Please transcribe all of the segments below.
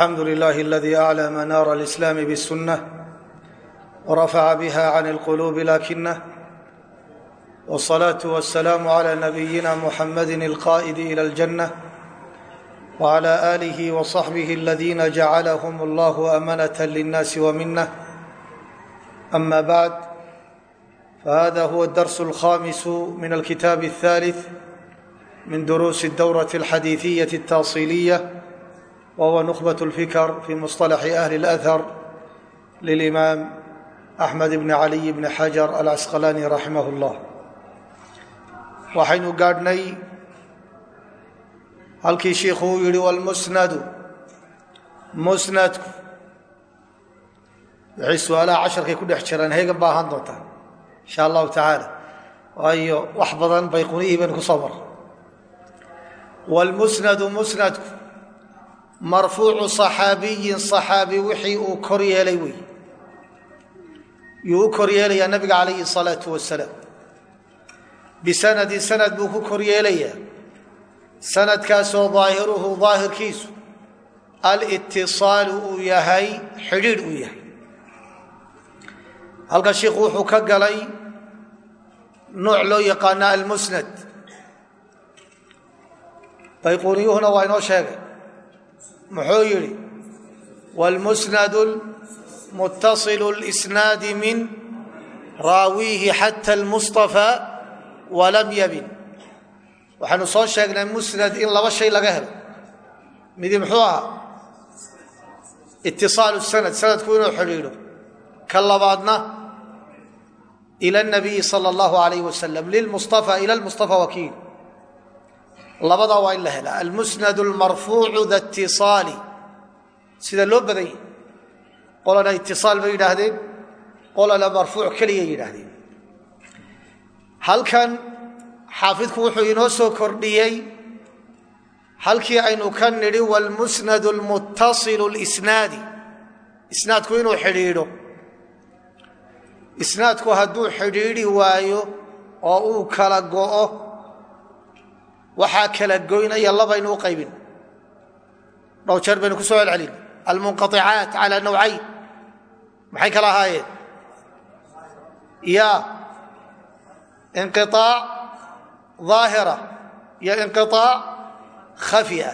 alxamdu lilahi aladi aclى manaara alislaami bاsunة wrafaca biha can اlqulubi lakinah wالصlaaةu waالsalaamu عlى nabiyina muxamadi اlqa'idi ilى اljanة wعlى آlih وصaxbih اladina jacalahm اllah amanaة lلnaasi wminah ama bعd fahada huwa اdars اlkhamis min alkitaab الثالث min duruusi اdowraة اlxadiiثiyaة الtaصiliya whuwa nukbaة اlfikr fi musطalaxi ahli اlأthar lilimaam axmed bn caliy bn xajar alcasqalani raximah اllah waxaynu gaadhnay halkii shiikhu uu yihi wlmusnadu musnadku wixii su-aalaha casharkay ku dhex jiraan heegan baa ahaan doontaa insha allahu tacaala waayo wax badan bayqunihii baynu ku soo mar wlmusnadu musnadku marfuucu صaxaabiyin صaxaabi wixii uu kor yeelay wey yuu u kor yeelayaa nabiga calayhi الsalaaةu wasalaam bisanadin sanad buu ku kor yeelayaa sanadkaasoo daahiruhu daahirkiisu alitisaalu uu yahay xidhiidh uu yahay halkan shiikhu wuxuu ka galay nooc loo yaqaana almusnad bayquuniyuhuna waa inoo sheegay muxuu yidhi wاlmusnad muttaصil اlisnaadi min raawiihi xata اlmuصطafى walam yabin waxaanu soo sheegnay musnad in laba shay laga helo midi muxuu ahaa itisaalu sanad sanadku inuu xidhiidho ka labaadna ila اnabiyi salى اllahu alayh wasalam lilmuصطafى ila lmuصطafى wakiil labadaa waa in la helaa. Almusnad almarfuucu da itisaali sida loo badan yahy qolana itisaal bay yidhaahdeen qolana marfuuc keliya yidhaahdeen. Halkan xaafidku wuxuu inoo soo kordhiyey halkii aynu ka nidhi wlmusnad lmuttasilu lisnaadi isnaadku inuu xidhiidho. Isnaadku hadduu xidhiidhi waayo oo uu kala go'o waxaa kala goynaya labaynu u qaybin dhow jeer baynu ku soo celcelin almunqaicaat calى nawcayn maxay kala ahaayeen ya inqiaac daahira iyo inqiaac khafia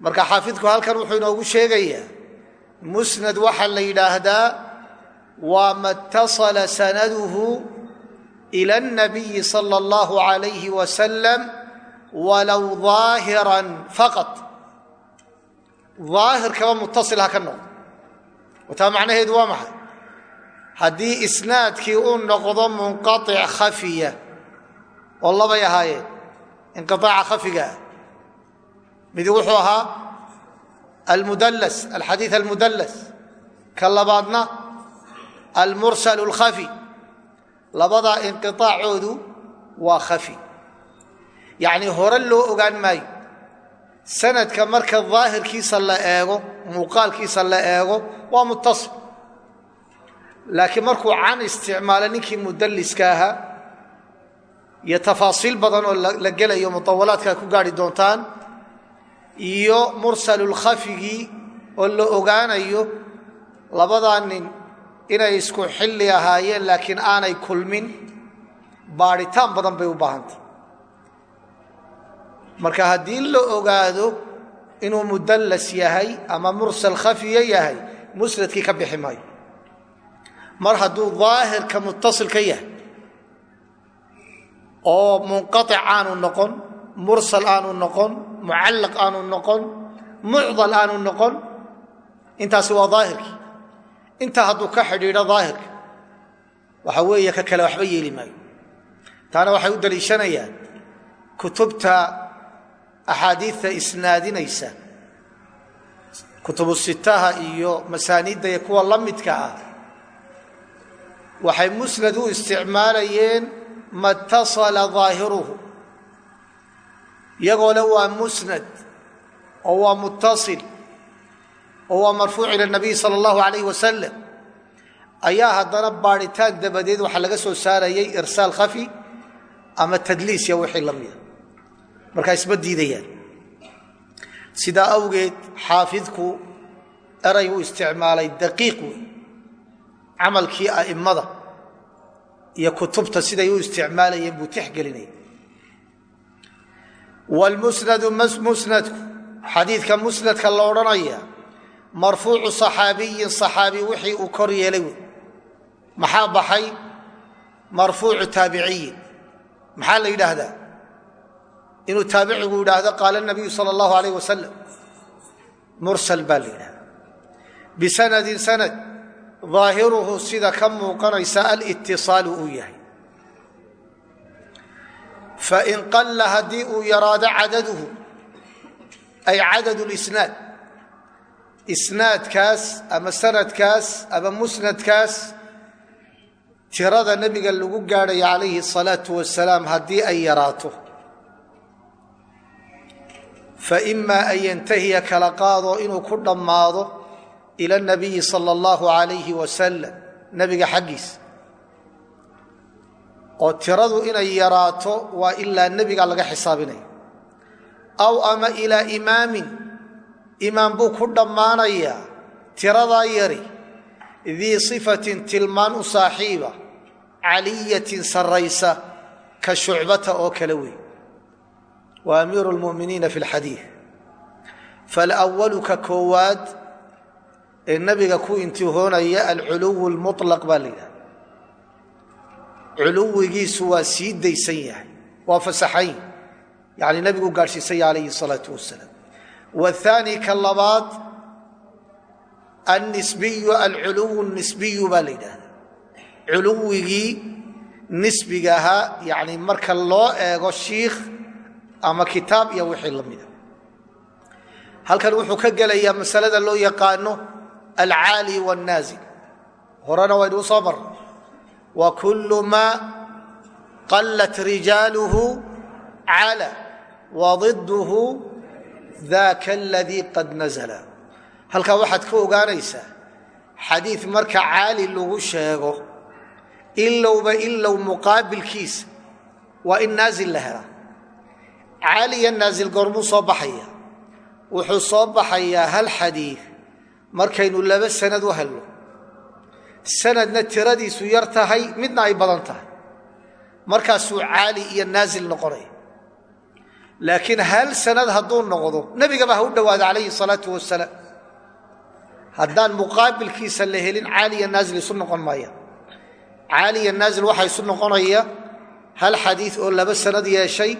marka xaafidku halkan wuxuu inoogu sheegayaa musnad waxaa la yidhaahdaa waa ma اtasala sanaduhu ilى الnabiyi salى اllahu عalayh wasalam walow aahiran faqad daahirkaba mutasil ha ka noqdo wataa macnaheedu waa maxay haddii isnaadkii uu noqdo munqaic khafiya oo labay ahaayeen inqiaaca khafiga ah midi wuxuu ahaa almudallas alxadiid almudallas ka labaadna almursal اlkhafi labadaa inqiaacoodu waa khafi yacni hore loo ogaan maayo. Sanadka marka daahirkiisa la eego muuqaalkiisa la eego waa muttasil. Laakiin markuu can isticmaalo ninkii mudalliska ahaa iyo tafaasiil badan oo la gelayo mutawalaadka ku gaari doontaan iyo mursalulkhafigii oo la ogaanayo labadaa nin inay isku xilli ahaayeen laakiin aanay kulmin baadhitaan badan bay u baahantay marka haddii la ogaado inuu mudallas yahay ama mursal khafiya yahay musnadkii ka bixi maayo. Mar hadduu daahirka muttasil ka yahay oo munqaic aanu noqon mursal aanu noqon mucallaq aanu noqon mucdal aanu noqon intaasi waa daahirkii intaa hadduu ka xidhiidho daahirka waxa weeye ka kale waxba yeeli maayo. Taana waxay u daliishanayaan kutubta axaadiidta isnaadinaysa kutubu sitaha iyo masaaniidda iyo kuwa la midka ah waxay musnad u isticmaalayeen ma اtasala ظaahiruhu iyagoo le waa musnad oo waa muttasil oo waa marfuuc ila nabiy salى اllahu alayh wasalam ayaa haddana baadhitaan dabadeed waxaa laga soo saarayay irsaal khafi ama tadliis iyo wixii la mida markaa isma diidayaan. Sidaa awgeed xaafidku eray u isticmaalay daqiiq wey camalkii a'immada iyo kutubta siday u isticmaalayeen buu tixgelinaya wlmusnadu musnadku xadiidka musnadka la odhanaya marfuucu صaxaabiyin صaxaabi wixii uu kor yeelay wey maxaa baxay? Marfuucu taabiciyin. Maxaa la yidhaahdaa inuu taabicigu yidhaahdo qaala nabiyu sal اllahu alayh wasalam mursal baa la yidhahda bisanadin sanad ظaahiruhu sida ka muuqanaysa alitisaalu uu yahay fain qalla haddii uu yaraado cadaduhu ay cadad lisnaad isnaadkaas ama sanadkaas ama musnadkaas tirada nebiga lagu gaadhaya calayhi الsalaau wasalaam haddii ay yaraato faima an yantahiya kala qaadoo inuu ku dhammaado ila nabiyi sala allahu alayhi wasalam nebiga xaggiisa oo tiradu inay yaraato waa ilaa nebiga laga xisaabinaya aw ama ilaa imaamin imaam buu ku dhammaanayaa tiradaa yari dii sifatin tilmaan u saaxiiba caliyatin sarraysa ka shucbata oo kale wey wa amiiru lmuminiina fi lxadiid falwalu ka koowaad ee nebiga ku intihoonaya alculuwu lmulaq baa la yidhaha culuwigiisu waa sii daysan yahay waa fasaxayn. Yani nebigu gaadhsiisaya calayhi salaau wasalaam wathani ka labaad annisbiyu alculuwu nisbiyu baa la yidhaahda culuwigii nisbiga marka loo eego shiikh ama kitaab iyo wixii la mida halkan wuxuu ka gelayaa masalada loo yaqaano alcaali wاnnaazil horena waynuu soo marnay wa kullu maa qallat rijaaluhu cala wadiduhu daka aladii qad nazla halkaa waxaad ka ogaanaysaa xadiid marka caali lagu sheego ilowba ilow muqaabilkiisa waa in naazil la helaa caaliya naazil goormuu soo baxaya. Wuxuu soo baxayaa hal xadiid markaynu laba sanad u helno. Sanadna tiradiisu yar tahay midna ay badan tahay. Markaasuu caali iyo naazil noqonaya. Laakiin hal sanad hadduu noqdo nebigaba ha u dhowaado calayhi salaatu wasalaam haddaan muqaabilkiisa la helin caali iyo naazil isu noqon maaya caali iyo naazil waxaa isu noqonaya hal xadiid oo laba sanad yeeshay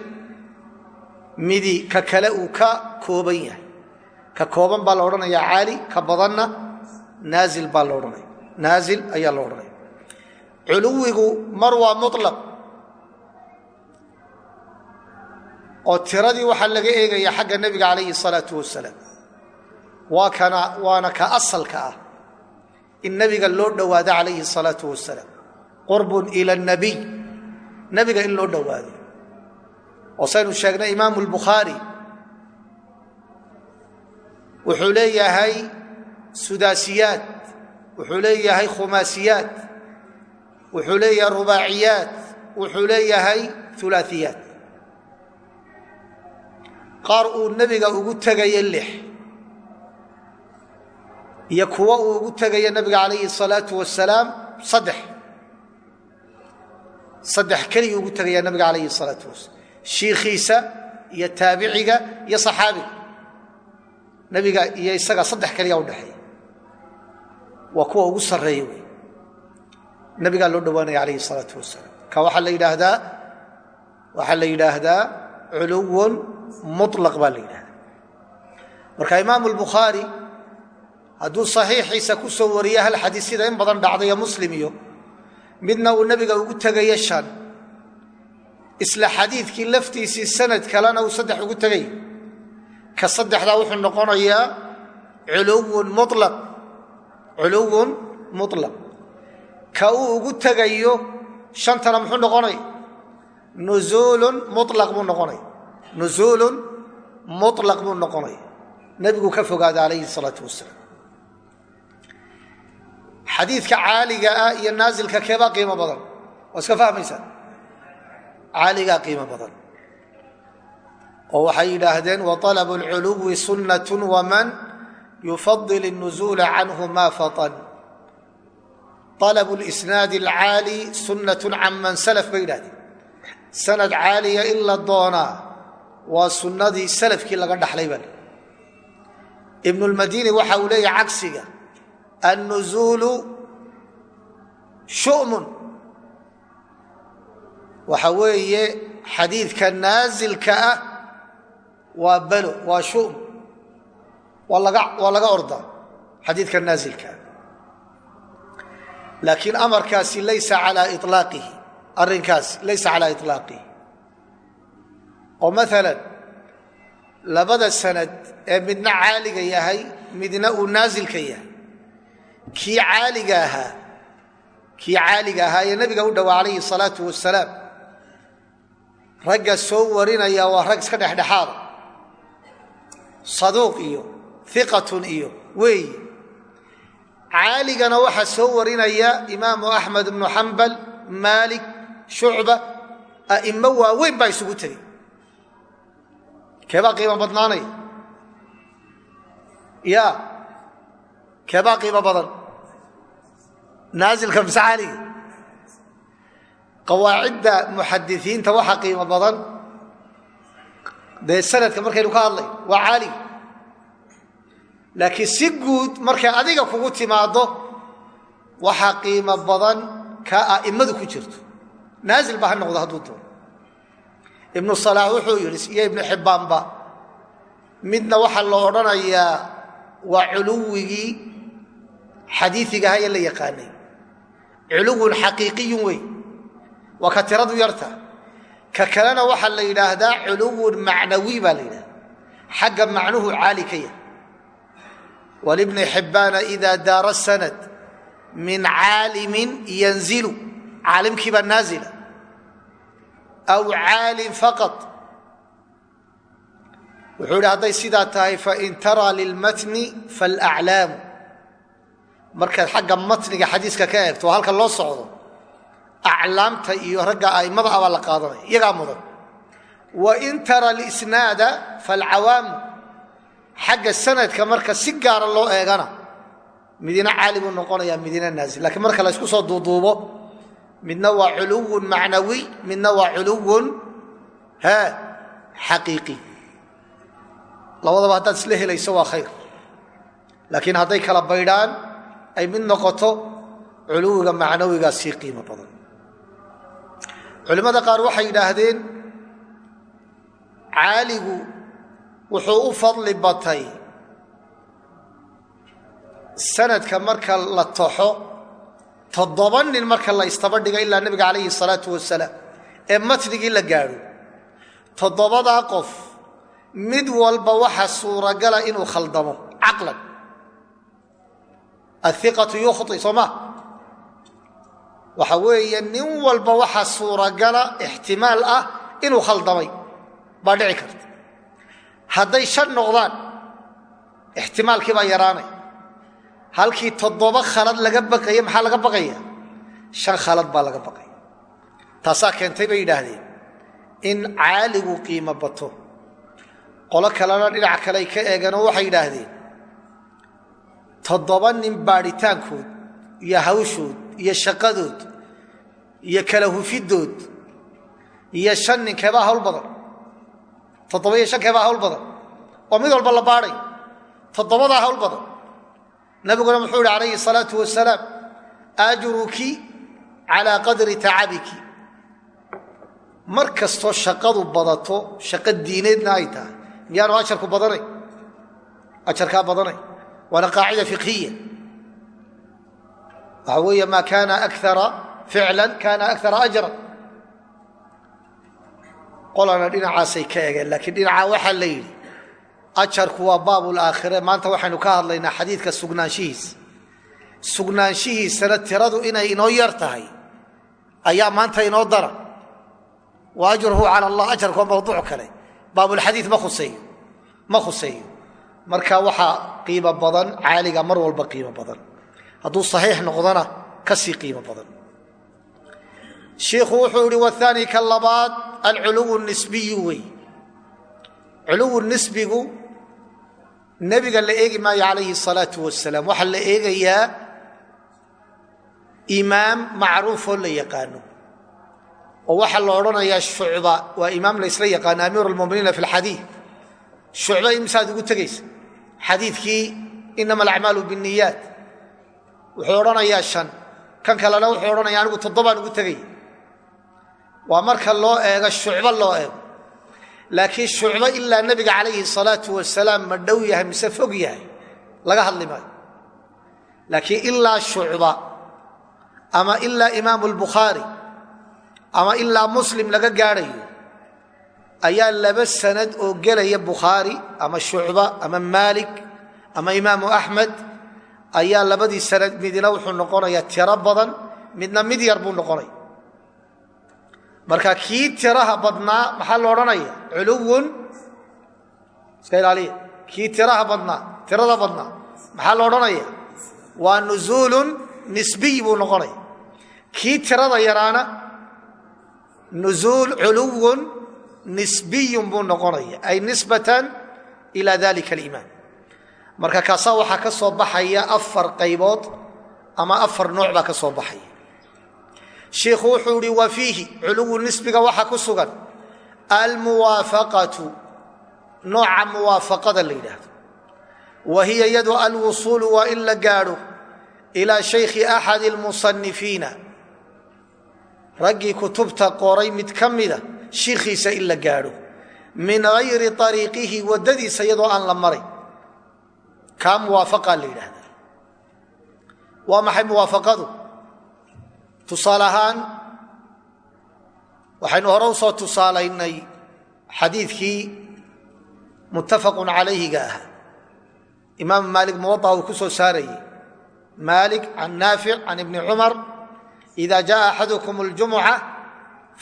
midi ka kale uu ka kooban yahay. Ka kooban baa la odhanaya caali ka badanna naazil baa laodhanaya naazil ayaa la odhanaya culuwigu mar waa mulaq oo tiradii waxaa laga eegaya xagga nebiga calayhi salaau wasalaam waa kana waana ka asalka ah in nebiga loo dhowaado calayhi salaau wasalaam qurbun ila nabiy. Nebiga in loo dhowaado oo saynu sheegnay imaamu اlbukhaari wuxuu leeyahay sudaasiyaat wuxuu leeyahay khumaasiyaat wuxuu leeyahay rubaaciyaat wuxuu leeyahay ulaaiyaat qaar uu nebiga ugu tegayo lix iyo kuwo uu ugu tegayo nebiga calayhi الsalaau wasalaam saddex saddex keliya ugu tegaya nebiga calayhi الsalaau wasalaam shiikhiisa iyo taabiciga iyo saxaabiga nebiga iyo isaga saddex keliya udhexeeya waa kuwa ugu sarreeya wey nabigaa loo dhowaanaya calayhi salaatu wasalaam ka waxaa la yidhaahdaa waxaa la yidhaahdaa culuwon muطlaq baa la yidhahdaa marka imaamu albukhaari hadduu saxiixiisa ku soo wariya hal xadiis sida in badan dhacdayo muslim iyo midna uu isla xadiidkii laftiisii sanad kalena uu saddex ugu tegay ka saddexdaa wuxuu noqonayaa culuwun mulaq culuwun mutlaq. Ka uu ugu tegayo shantana muxuu noqonay? Nusuulun mulaq buu noqonay. Nusuulun mutlaq buu noqonay. Nebigu ka fogaada calayhi salaatu wasalaam xadiidka caaliga ah iyo naasilka keebaa qiimo badan? Waa iska fahmaysaa? caaligaa qiimo badan oo waxay yidhaahdeen waطalab اlculuwi sunnat waman yufadil الnuزuula canhu ma faطn طalb اlisnaad اlcaali sunaة can man slf bay yidhahdeen sanad caaliya in la doonaa waa sunnadii salafkii laga dhaxlay bal ibn اlmadini waxa uu leeyahy cagsiga annuzuulu shumun waxa weeye xadiidka naasilka ah waa balo waa shum waa laga orda xadiidka naasilka ah laakiin amarkaasi laysa calaa ilaaqihi arrinkaasi laysa calaa iطlaaqihi oo maalan labada sanad ee midna caaliga yahay midna uu naasilka yahay. Kii caaliga ahaa kii caaliga ahaa ee nebiga u dhowaa calayhi salaatu wasalaam ragga soo warinaya waa rag iska dhexdhexaada saduuq iyo iqatun iyo weeyi caaligana waxaa soo warinaya imaamu axmed ibnu xambal maalik shucba a'immo waaweyn baa isugu tegey keebaa qiimo badnaanaya ya keebaa qiimo badan. Naasilka mise caaliga qawaacidda muxadisiinta waxaa qiimo badan. Dee sanadka markaynu ka hadlay waa caaliga laakiin si guud markay adiga kugu timaaddo waxaa qiimo badan ka a'immadu ku jirto. Naasil ba ha noqdo hadduu doono. Ibnu salaax wuxuu yidhi iyo ibnu xibbaanba midna waxaa la odhanayaa waa culuwigii xadiiigaha la yaqaanay. Culuwun xaqiiqiyun wey waa tiradu yarta. Ka kalena waxaa la yidhaahdaa culuwun macnawi baa la yidhahda xagga macnuhu caali ka yahay. Walibni xibbaana ida daara sanad min caalimin yanzilu. Caalimkii baa naazila. Aw caalin faqad wuxuu idhi hadday sidaa tahay fain taraa lilmatni falaclaamu markaad xagga matniga xadiiska ka eegto oo halka loo socdo aclaamta iyo ragga a'immada abaa la qaadanaya iyagaa mudan. Wain tara lisnaada falcawaamu xagga sanadka marka si gaara loo eegana midina caali buu noqonayaa midina naazil. Lakiin marka la ysku soo duuduubo midna waa culuwun macnawiy midna waa culuwun he xaqiiqi. Labadaba haddaad isla helayso waa khayr. Laakiin hadday kala baydhaan ay mid noqoto culuwiga macnawigaa sii culimmada qaar waxay yidhaahdeen caaligu wuxuu u fadli batay sanadka marka la taxo toddoba nin marka la istaba dhiga ilaa nebiga calayhi salaatu wasalaam ee matnigii la gaadho. Toddobadaa qof mid walba waxa suuragala inuu khaldamo caqlan. Aiqatu yukhti soo ma waxa weeye nin walba waxa suuragala ixtimaal ah inuu khaldamay. Baa dhici karta. Hadday shan noqdaan ixtimaalkii baa yaraanay. Halkii toddoba khalad laga baqaya maxaa laga baqaya? Shan khalad baa laga baqaya. Taasaa keentay bay yidhaahdeen in caaligu qiimo bato. Qolo kalena dhinac kale ay ka eegeenoo waxay yidhaahdeen toddoba nin baadhitaankood iyo hawshood iyo shaqadood iyo kala hufidood iyo shan nin hawl badan toddoba iyo shan keebaa hawl badan oo mid walba la baadhay toddobadaa hawl badan. Nabiguna muxuu ihi calayhi salaatu wasalaam ajruki calaa qadri tacabiki. Mar kastoo shaqadu badato shaqo diineedna ay tahay. Miyaanu ajarku badanay? Ajarkaa badanay. Waana qaacida fiqhiya waxa weeye maa kaana akara ficlan kaana akara ajran qolana dhinacaasay ka egeen laakiin dhinacaa waxaa la yidhi ajarku waa baabulaakhire maanta waxaynu ka hadlaynaa xadiidka sugnaanshihiisa sugnaanshihiisana tiradu inay inoo yar tahay ayaa maanta inoo dara wa ajruhu cala allah ajarku waa mawduuc kale baabulxadiid ma khuseeyo ma khuseeyo marka waxaa qiimo badan caaliga mar walba qiimo badan hadduu saxiix noqdona ka sii qiimo badan. Shiikhu wuxuu ihi waani ka labaad alculuw nisbiyu wey. Culuw nisbigu nebiga la eegi maayo calayhi salaau wasalaam waxaa la eegayaa imaam macruufoo la yaqaano. Oo waxaa la odhanayaa shucba waa imaam la ysla yaqaano amiir lmuminiina fi lxadii shucba imsaad ugu tegaysa xadiikii inama alacmaalu biniyaat wuxuu odhanayaa an kan kalena wuxuu odhanaya anigu toddobaan ugu tegay waa marka loo eego shucbo loo eego. Laakiin shucbo ilaa nebiga calayhi salaau wasalaam ma dhow yahay mise fog yahay. Laga hadli maayo. Laakiin ilaa shucba ama ilaa imaamu lbukhaari ama ilaa muslim laga gaadhayo ayaa laba sanad oo gelaya bukhaari ama shucba ama maalik ama imaamu axmed ayaa labadii sanad midna wuxuu noqonayaa tiro badan midna mid yar buu noqonaya marka kii tiraha badnaa maxaa la odhanaya? Culuwun. Iska ilaaliya. Kii tiraha badnaa tirada badnaa maxaa la odhanaya? Waa nuzuulun nisbiy buu noqonaya kii tirada yaraana nuzuul culuwun nisbiyun buu noqonaya. Ay nisbatan ila dalika aliimaan marka kaasaa waxaa ka soo baxaya afar qaybood ama afar nooc baa ka soo baxaya. Shiikhu wuxuu ihi wa fiihi culuwu nisbiga waxaa ku sugan. Almuwaafaqatu nooca muwaafaqada la yidhaahdo. Wa hiya yadu alwusuulu waa in la gaadho ilaa shaykhi axadi lmusanifiina raggii kutubta qoray mid ka mida shiikhiisa in la gaadho. Min gayri ariiqihi waddadiisa iyadoo aan la maray kaa muwaafaqaa la yidhaahdaa. Waa maxay muwaafaqadu? Tusaale ahaan waxaynu hore u soo tusaalaynay xadiidkii muttafaqun calayhiga ahaa imaamu maalik muwadaa uu ku soo saarayey maalik can naafic can ibni cumar ida jaءa axadukum اljumuca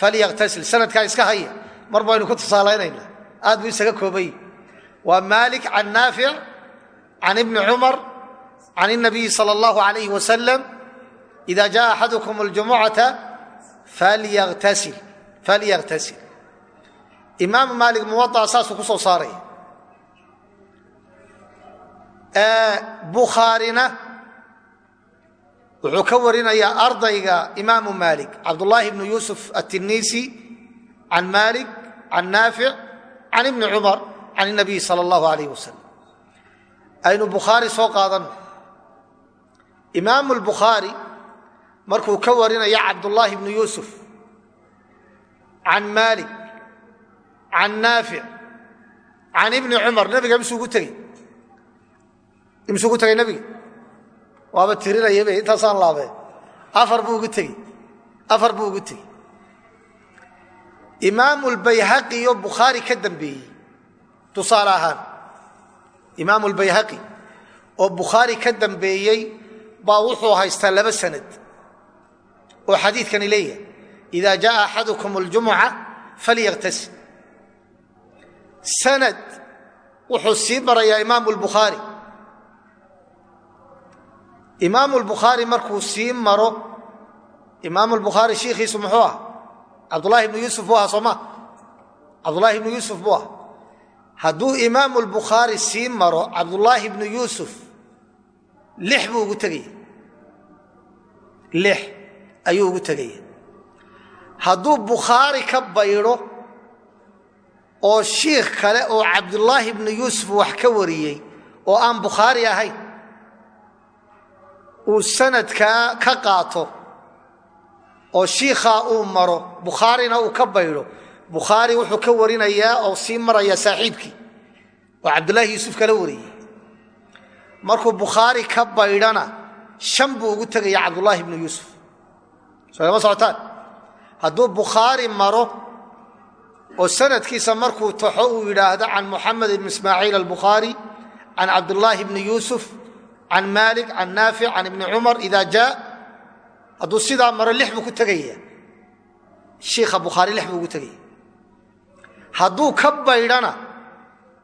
falyaktasil sanadkaa iska haya mar baynu ku tusaalaynayna. Aad buu isaga koobay. Waa maalik can naafic can ibni cumar can الnabiyi salى اllahu alayh wasalam ida jaءa axadukum اljumucata falyaktasil imaamu maalik muwadaa saasuu ku soo saaraya bukhaarina wuxuu ka warinayaa ardayga imaamu maalik cabdullaahi bnu yuusuf atinisi can maalik can naafic can ibni cumar can الnabiy salى اllahu alayh wasalam aynu bukhaari soo qaadanno imaamu lbukhaari markuu ka warinaya cabdullaahi bnu yuusuf can maalik can naafic can ibni cumar nebiga misuugu tegey? Imsuugu tegay nebiga? Waaba tirinayab intaasaan laabee afar buu ugu tegey. Afar buu ugu tegey. Imaamu lbayhaqi iyo bukhaari ka dambeeyey tusaale ahaan imaamu lbayhaqi oo bukhaari ka dambeeyey baa wuxuu haystaa laba sanad oo xadiidkani leeyahay. Ida jaءa axadukum اljumuca falyaktasil sanad wuxuu sii marayaa imaamu lbukhaari imaamu lbukhaari markuu sii maro imaamu lbukhaari shiikhiisu muxuu ah? Cabdullahi ibnu yuusuf buu aha soo ma? Cabdullaahi ibnu yuusuf buu ah hadduu imaamu lbukhaari sii maro cabdullaahi ibnu yuusuf lix buu ugu tegaya lix ayuu ugu tegaya hadduu bukhaari ka baydho oo shiikh kale oo cabdullaahi ibnu yuusuf wax ka wariyey oo aan bukhaari ahayn uu sanadkaa ka qaato oo shiikhaa uu maro bukhaarina uu ka baydho bukhaari wuxuu ka warinayaa oo sii maraya saaxiibkii. Oo cabdullaahi yuusuf kala wariyey. Markuu bukhaari ka baydhana shan buu ugu tegaya cabdullaahi ibnu yuusuf. Sooma socotaan hadduu bukhaari maro oo sanadkiisa markuu taxo uu yidhaahdo can muxamed ibn ismaaciil albukhaari can cabdullaahi ibni yuusuf can maalik can naafic can ibni cumar ida jaa hadduu sidaa maro lix buu ku tegaya. Shiikha bukhaari lix buu ugu tegaya hadduu ka baydhana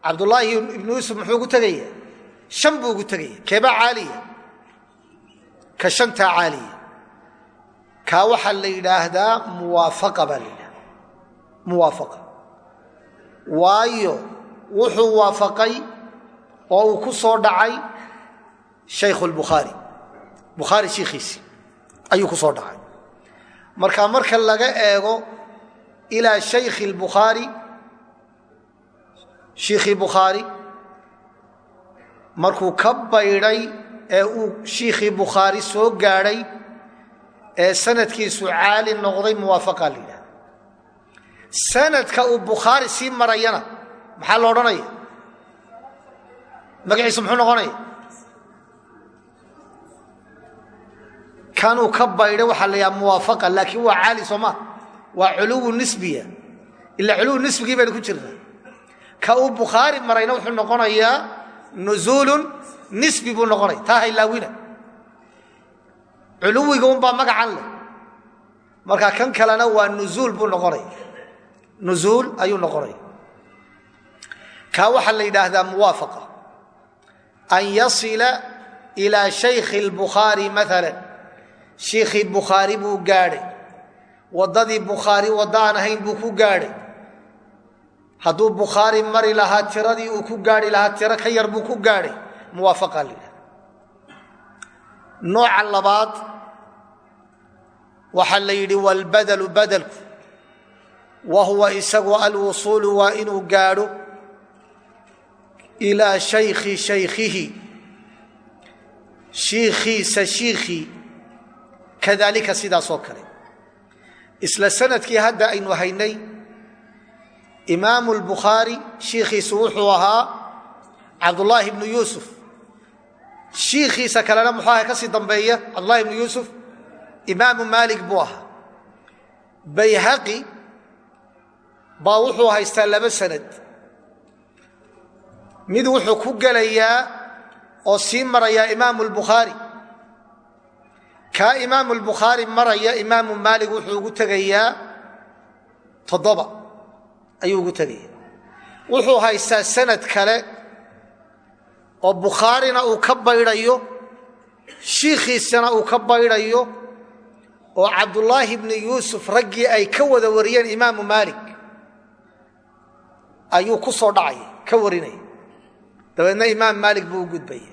cabdullaahi ibnu yuusuf muxuu ugu tegaya shan buu ugu tegaya keebaa caaliya ka shantaa caaliya kaa waxaa la yidhaahdaa muwaafaqa baa la yidhahdaa muwaafaqa. Waayo wuxuu waafaqay oo uu ku soo dhacay shaykhu lbukhaari bukhaari shiikhiisi ayuu ku soo dhacay. Marka marka laga eego ilaa shaykhi lbukhaari shiikhii bukhaari markuu ka baydhay ee uu shiikhii bukhaari soo gaadhay ee sanadkiisu caali noqday muwaafaqa la yidhahda sanadka uu bukhaari sii marayana maxaa lo odhanaya? Magaciisu muxuu noqonaya? Kanuu ka baydhay waxaa la yidhaha muwaafaqa laakiin waa caali soo maa waa culuwu nisbiya. Ila culuwu nisbigii baynu ku jirnaa ka uu bukhaari marayna wuxuu noqonayaa nuzuulun nisbi buu noqonaya taa haylaawina culuwiga unbaa magacan leh. Marka kan kalena waa nuzuul buu noqonaya nuzuul ayuu noqonaya kaa waxaa la yidhaahdaa muwaafaqa. An yasila ilaa shaykhi اlbukhaari maala shiikhii bukhaari buu gaadhay. Waddadii bukhaari wadda aan ahayn buu ku gaadhay hadduu bukhaari mari lahaa tiradii uu ku gaadhi lahaa tiro ka yar buu ku gaadhay muwaafaqa la nooca labaad waxaa la yidhi walbadlu badelku wa huwa isagu alwusuulu waa inuu gaadho ilaa shaykhi shaykhihi. Shiikhiisa shiikhii kadalika sidaas oo kale. Isla sannadkii hadda aynu haynay imaamu lbukhaari shiikhiisu wuxuu ahaa cabdullaahi ibnu yuusuf. Shiikhiisa kalena muxuu aha ka sii dambeeya cabdullahi ibnu yuusuf imaamu maalik buu ahaa. Bayhaqi baa wuxuu haystaa laba sanad. Mid wuxuu ku gelayaa oo sii marayaa imaamu lbukhaari kaa imaamu lbukhaari maraya imaamu maalik wuxuu ugu tegayaa toddoba ayuu ugu tegaya wuxuu haystaa sanad kale oo bukhaarina uu ka baydhayo shiikhiisana uu ka baydhayo oo cabdullaahi bni yuusuf raggii ay ka wada wariyeen imaamu maalik ayuu ku soo dhacaya ka warinaya dabeedna imaam maalik buu u gudbaya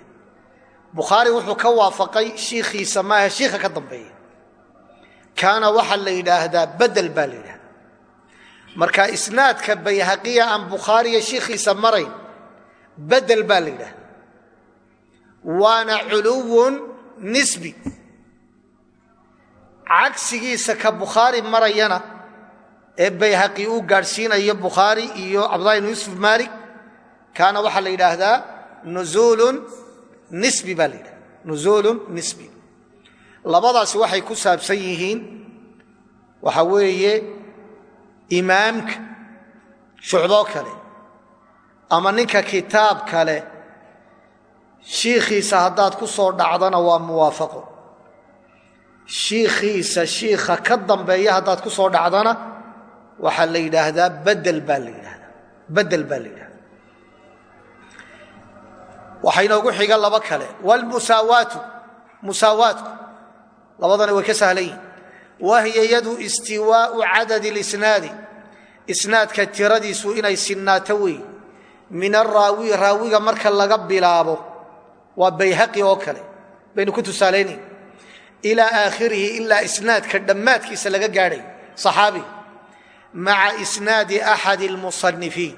bukhaari wuxuu ka waafaqay shiikhiisa maaha shiikha ka dambeeya kaana waxaa la yidhaahdaa bedel baa la yidhahdaa marka isnaadka bayhaqiya aan bukhaariya shiikhiisa marayn bedel baa la yidhahda waana culuwun nisbi. Cagsigiisa ka bukhaari marayana ee bayhaqi uu gaadhsiinayo bukhaari iyo cabdullahi bn yuusuf maalik kaana waxaa la yidhaahdaa nuzuulun nisbi baa la yidhahda nuzuulun nisbi. Labadaasi waxay ku saabsan yihiin waxa weeye imaamka shucboo kale ama ninka kitaab kale shiikhiisa haddaad ku soo dhacdana waa muwaafaqo. Shiikhiisa shiikha ka dambeeya haddaad ku soo dhacdana waxaa la yidhaahdaa bedel baa la yidhahdaa bedel baa la yidhahdaa waxaa inoogu xiga laba kale. Wlmusaawaatu musaawaatku labadana way ka sahlan yihiin wahiya yadu istiwaau cadadi lisnaadi. Isnaadka tiradiisu inay sinnaato wey min araawi raawiga marka laga bilaabo waa bayhaqi oo kale. Baynu ku tusaalaynayn ilaa aakhirihi ilaa isnaadka dhammaadkiisa laga gaadhay saxaabiga maca isnaadi axadi almusanifiin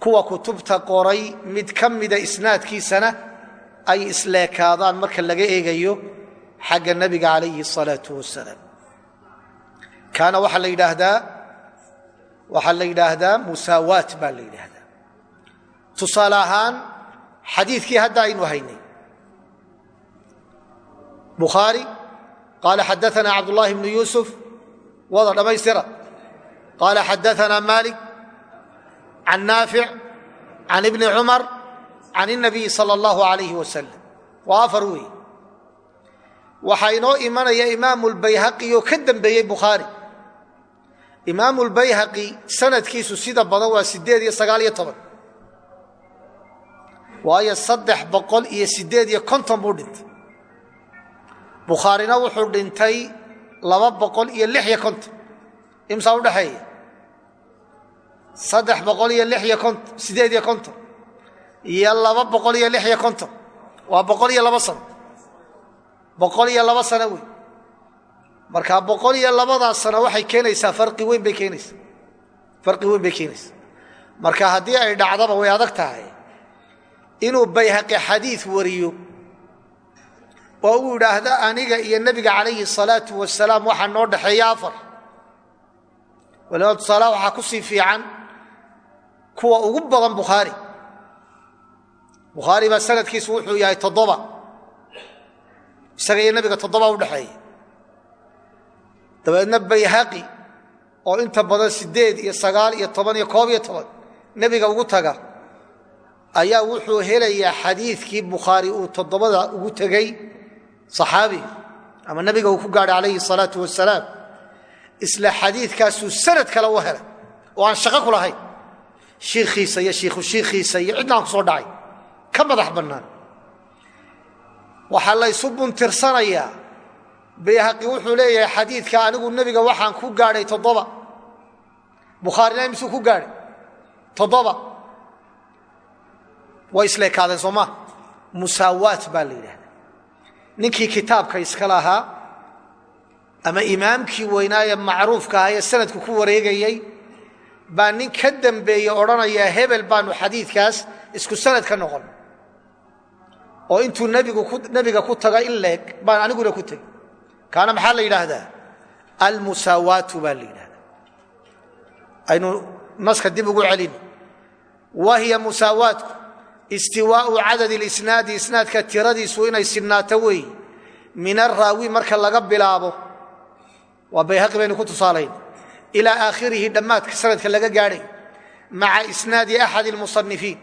kuwa kutubta qoray mid ka mida isnaadkiisana ay isleekaadaan marka laga eegayo xagga nebiga calayhi salaau wasalaam kaana waxaa la yidhaahdaa waxaa la yidhaahdaa musaawaat baa la yidhaahdaa tusaale ahaan xadiidkii hadda aynu haynay bukhaari qaala xadaana cabdullaahi bnu yuusuf wada dhammaystira qaala xadaana maalik can naafic can ibni cumar can الnabiy salى اllahu alayh wasalam waa afar weeye waxaa inoo imanaya imaamu lbayhaqi oo ka dembeeyey bukhaari imaamu lbayhaqi sanadkiisu sida badan waa sideed iyo sagaal iyo toban. Waayo saddex boqol iyo sideed iyo konton buu dhintay. Bukhaarina wuxuu dhintay laba boqol iyo lix iyo konton. Imsaa udhaxeeya saddex boqol iyo lix iyo konton sideed iyo konton. Iyo laba boqol iyo lix iyo konton. Waa boqol iyo laba sano boqol iyo laba sano wey. Marka boqol iyo labadaas sano waxay keenaysaa fari weyn bay keenaysaa. Farqi weyn bay keenaysaa. Marka haddii ay dhacdaba way adag tahay inuu bayhaqi xadiid wariyo oo uu idhaahdo aniga iyo nebiga calayhi salaatu wasalaam waxaa noo dhexeeya afar. Waliba tusaalaha waxaa ku sii fiican kuwa ugu badan bukhaari. Bukhaari baa sanadkiisu wuxuu yahay toddoba isaga iyo nebiga toddoba udhexeeya dabeedna bayhaqi oo inta badan siddeed iyo sagaal iyo toban iyo koob iyo toban nebiga ugu taga ayaa wuxuu helayaa xadiidkii bukhaari uu toddobada ugu tegey saxaabi ama nebiga uu ku gaadhay calayhi salaatu wasalaam isla xadiidkaasuu sanad kale u helay oo aan shaqo ku lahayn. Shiikhiisa iyo shiikhu shiikhiisa iyo cidnaan ku soo dhacay ka madax bannaan waxaa la ysu buntirsanayaa. Bayhaqi wuxuu leeyahay xadiidka anigu nebiga waxaan ku gaadhay toddoba. Bukhaarina imisuu ku gaadhay toddoba. Way isleekaadeen soo maa musaawaat baa la yidhahda ninkii kitaabka iska lahaa ama imaamkii weynaaye macruufka ahaa ee sanadku ku wareegayey baa nin ka dambeeye odhanayaa hebel baanu xadiidkaas isku sanad ka noqon oo intuu nebiga ku taga in leeg baan aniguna ku tegi. Kaana maxaa la yidhaahdaa? Almusaawaatu baa la yidhahdaa aynu naska dib ugu celin. Wa hiya musaawaatku istiwaau cadad lisnaadi isnaadka tiradiisu inay sinaato weey min araawi marka laga bilaabo waa bayhaqi baynu ku tusaalayn ilaa aakhirihi dhammaadka sanadka laga gaadhay maca isnaadi axad lmusanifiin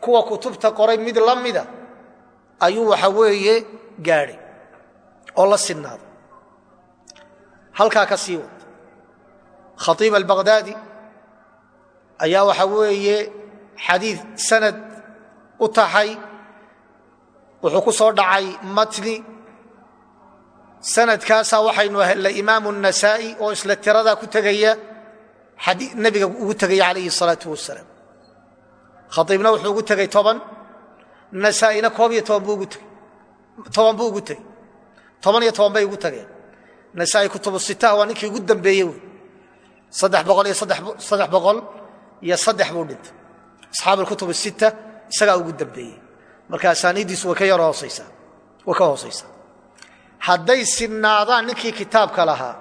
kuwa kutubta qoray mid la mida ayuu waxa weeye gaadhay oo la sinaaday halkaa ka sii wada khaiib albaqhdaadi ayaa waxa weeye xadiid sanad u taxay wuxuu ku soo dhacay matni. Sanadkaasaa waxaynu hellay imaamu nasaa'i oo isla tiradaa ku tegaya nabiga ugu tegaya calayhi salaau wasalaam khaiibna wuxuu ugu tegay toban nasaa'ina koob iyo toban buu ugu tegey toban buu ugu tegey toban iyo toban bay ugu tageen. Nasaai kutubu sitaha waa ninkii ugu dambeeye wey saddex boqol iyo saddex boqol iyo saddex buu dhintay. Asxaab alkutub sita isagaa ugu dambeeyey. Marka asaaniiddiisu way ka yar hoosaysaa. Way ka hoosaysaa. Hadday sinnaadaan ninkii kitaabka lahaa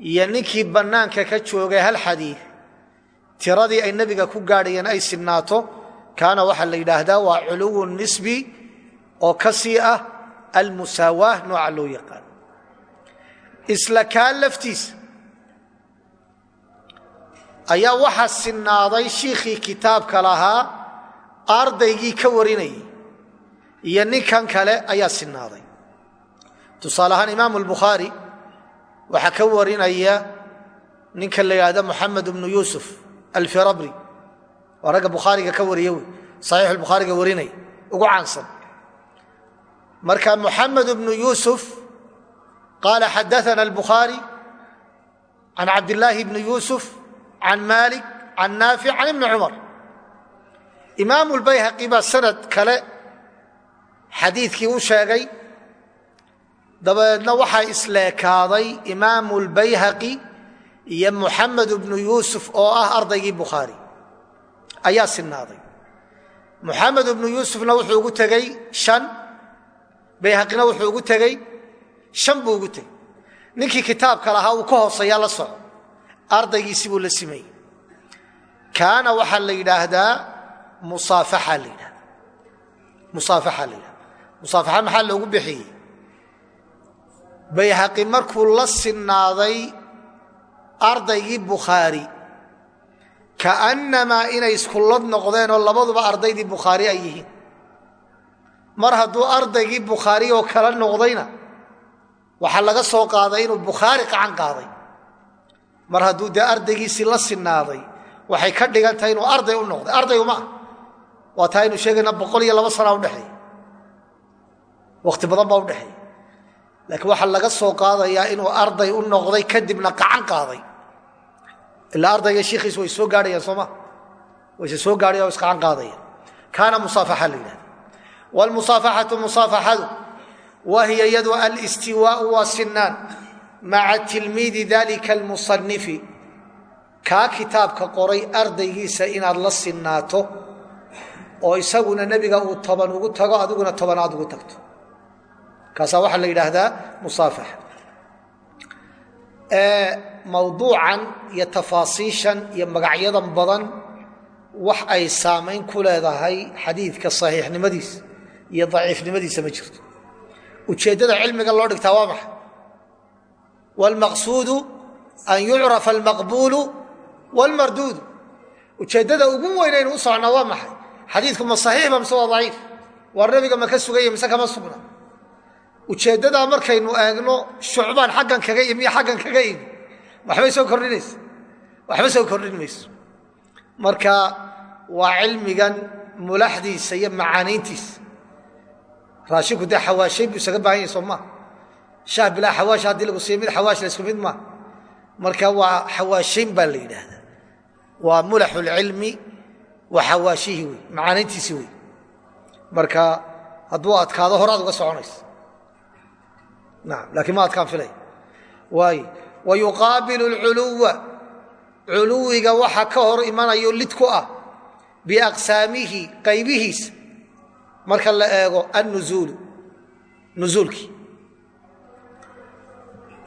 iyo ninkii bannaanka ka joogay hal xadiid tiradii ay nebiga ku gaadhayeen ay sinnaato kaana waxaa la yidhaahdaa waa culuwu nisbi oo ka sii ah almusaawaah nooca loo yaqaan. Isla kaa laftiisa ayaa waxaa sinnaaday shiikhii kitaabka lahaa ardaygii ka warinayay iyo ninkan kale ayaa sinnaaday. Tusaale ahaan imaamu albukhaari waxaa ka warinaya ninka la yidhahda moxamed bnu yuusuf alfirabri waa ragga bukhaariga ka wariya wey saxiixulbukhaariga warinaya ugu caansan. Marka moxamed bnu yuusuf qaala xadaana albukhaari can cabdillaahi bni yuusuf can maalik can naafic can ibni cumar imaamu lbayhaqi baa sanad kale xadiidkii u sheegay. Dabeedna waxaa isleekaaday imaamu lbayhaqi iyo muxamed bnu yuusuf oo ah ardaygii bukhaari ayaa sinaaday muxamed bnu yuusufna wuxuu ugu tegey shan bayhaqina wuxuu ugu tegey shan buu ugu tegey ninkii kitaabka lahaa uu ka hooseeyaa la soco ardaygiisi buu la simayey kaana waxaa la yidhaahdaa musaafaxa la yidhahda musaafaxa la yidhahda musaafaxa maxaa loogu bixiyey? Bayhaqi markuu la sinnaaday ardaygii bukhaari kaannamaa inay iskullad noqdeen oo labaduba ardaydii bukhaari ay yihiin. Mar hadduu ardaygii bukhaari oo kala noqdayna waxaa laga soo qaaday inuu bukhaari qacan qaaday. Mar hadduu dee ardaygiisii la sinaaday waxay ka dhigan tahay inuu arday u noqday. Ardayguma ah waa taa aynu sheegayna boqol iyo laba sanaa udhexeeya wakhti badan baa udhexeeya laakiin waxaa laga soo qaadayaa inuu arday u noqday kadibna qacan qaaday ilaa ardayga shiikhiis way soo gaadhayaan sooma wayse soo gaadhayan o isqacan kaana musaafaxa la yidhahda wlmusaafaxatu musaafaxadu wa hiya iyadu alstiwaau waa sinaan maca tilmiidi dalika almusanifi kaa kitaabka qoray ardaygiisa inaad la sinnaato oo isaguna nebiga uu toban ugu tago adiguna tobanaad ugu tagto. Kaasaa waxaa la yidhaahdaa musaafaxa mawduucan iyo tafaasiishan iyo magacyadan badan wax ay saamayn ku leedahay xadiidka saxiixnimadiisa iyo daciifnimadiisa ma jirto. Ujeeddada cilmiga loo dhigtaa waa maxay? Wاlmaqsuudu an yucrafa almaqbuulu wاlmarduudu ujeeddada ugu weynaynu u socnaa waa maxay? Xadiidku ma saxiixa mise waa daciif? Waar nebiga ma ka sugaya mise kama sugna? Ujeeddadaa markaynu eegno shucbaan xaggan kaga imi xaggan kaga imi waxbay soo kordhinaysa waxba soo kordhin mayso marka waa cilmigan mulaxdiisa iyo macaanayntiisa raashinku dee xawaashay buu isaga baahan yahay soo maa shaah bilaa xawaash haddii lagu siiyo mid xawaash la isku mid maa marka waa xawaashayn baa la yidhaahdaa. Waa mulaxu lcilmi waa xawaashihi wey macaanayntiisi wey. Marka hadduu adkaado horaad uga soconaysa naam lakiin ma adkaan filay. Waay wa yuqaabilu lculuwa culuwiga waxa ka hor imanayo lid ku ah biaqsaamihi qaybihiisa marka la eego annuzuulu nuzuulkii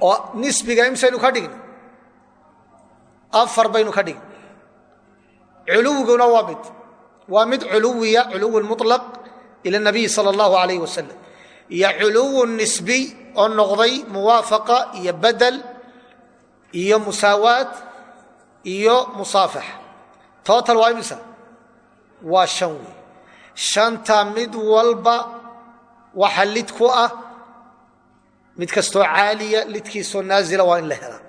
oo nisbiga imsaynu ka dhigna afar baynu ka dhigna culuwiguna waa mid. waa mid culuwiya culuw mulaq ila nabiy sala allahu alayh wasalam iyo culuw nisbiy oo noqday muwaafaqa iyo badel iyo musaawaad iyo musaafax total waa imisa? Waa shan wey shanta mid walba waxa lid ku ah mid kastoo caaliya lidkiisoo naazila waa in la helaa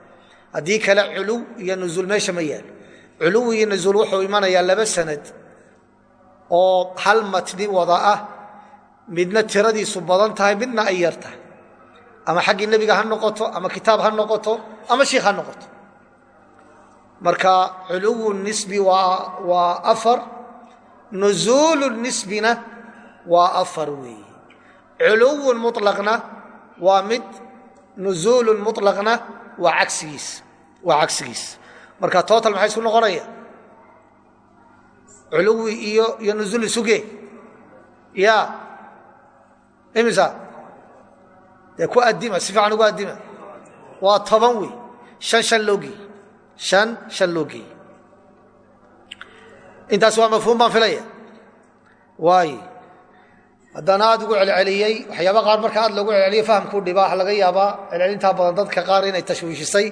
haddii kale culuw iyo nuzuul meesha ma yaalo culuw iyo nuzuul wuxuu imanayaa laba sanad oo hal matni wada ah midna tiradiisu badan tahay midna ay yar tahay ama xaggii nebiga ha noqoto ama kitaab ha noqoto ama shiikh ha noqoto. Marka culuwu nisbi waa afar nuzuulu nisbina waa afar weeye culuwun mulaqna waa mid nuzuulun mulaqna waa cagsigiis waa cagsigiis. Marka total maxay isku noqonaya? Culuwi iyo iyo nuzuul isuge. Ya imisa dee ku adima si fiican ugu adima waa toban wey shan shan loo geey shan shan loo geeyey. Intaas waa mafhuum baan filaya waay haddana aad ugu celceliyey waxyaaba qaar marka aad loogu celceliyo fahamkuu dhiba waxa laga yaabaa. Celcelintaa badan dadka qaar inay tashwiishisay.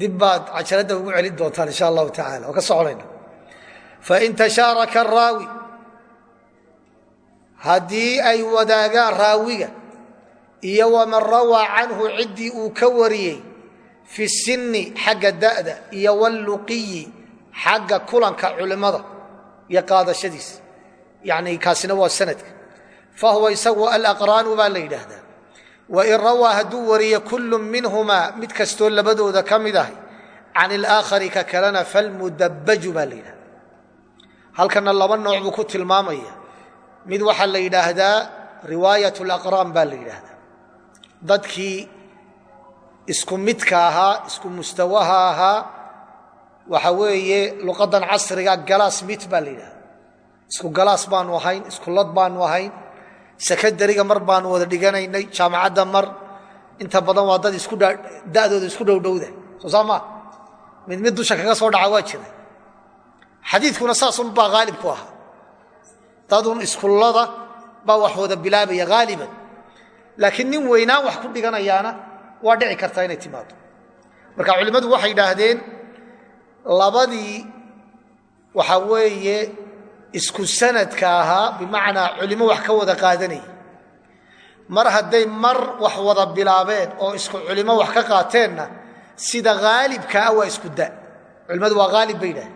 Dib baad cajaladda ugu celin doontaan insha allahu tacala oo ka soconayna. Fain tashaaraka araawi haddii ay wadaagaan raawiga iyo waman rawaa canhu ciddii uu ka wariyey fi sinni xagga da'da iyo walluqiyi xagga kulanka culimmada iyo qaadashadiisa. Yani kaasina waa sanadka. Fahuwa isagu alaqraanu baa la yidhaahdaa. Wain rawaa hadduu wariyo kullu minhumaa mid kastoo labadooda ka mid ahay can ilaakhari ka kalena falmudabbaju baa la yidhahda halkana laba nooc buu ku tilmaamaya. Mid waxaa la yidhaahdaa riwaayat alaqraan baa la yidhaahdaa dadkii isku midka ahaa isku mustawaha ahaa waxa weeye luqadan casriga galaas mit baa la yidhahda isku galaas baanu ahayn isku lad baanu ahayn sekondariga mar baanu wada dhiganaynay jaamacadda mar inta badan waa dad dadooda isku dhowdhowda soo saa maa mid mid dusha kaga soo dhaca waa jira. Xadiikuna saasunbaa haalib ku ahaa. Dadun iskullada baa wax wada bilaabaya haaliban laakiin nin weynaan wax ku dhiganayaana waa dhici kartaa inay timaado marka culimmadu waxay idhaahdeen labadii waxaa weeye isku sanadka ahaa bimacnaa culimo wax ka wada qaadanaya mar hadday mar wax wada bilaabeen oo isku culimo wax ka qaateenna sida haalibka ah waa isku da. Culimmadu waa haalib bay idhahdeen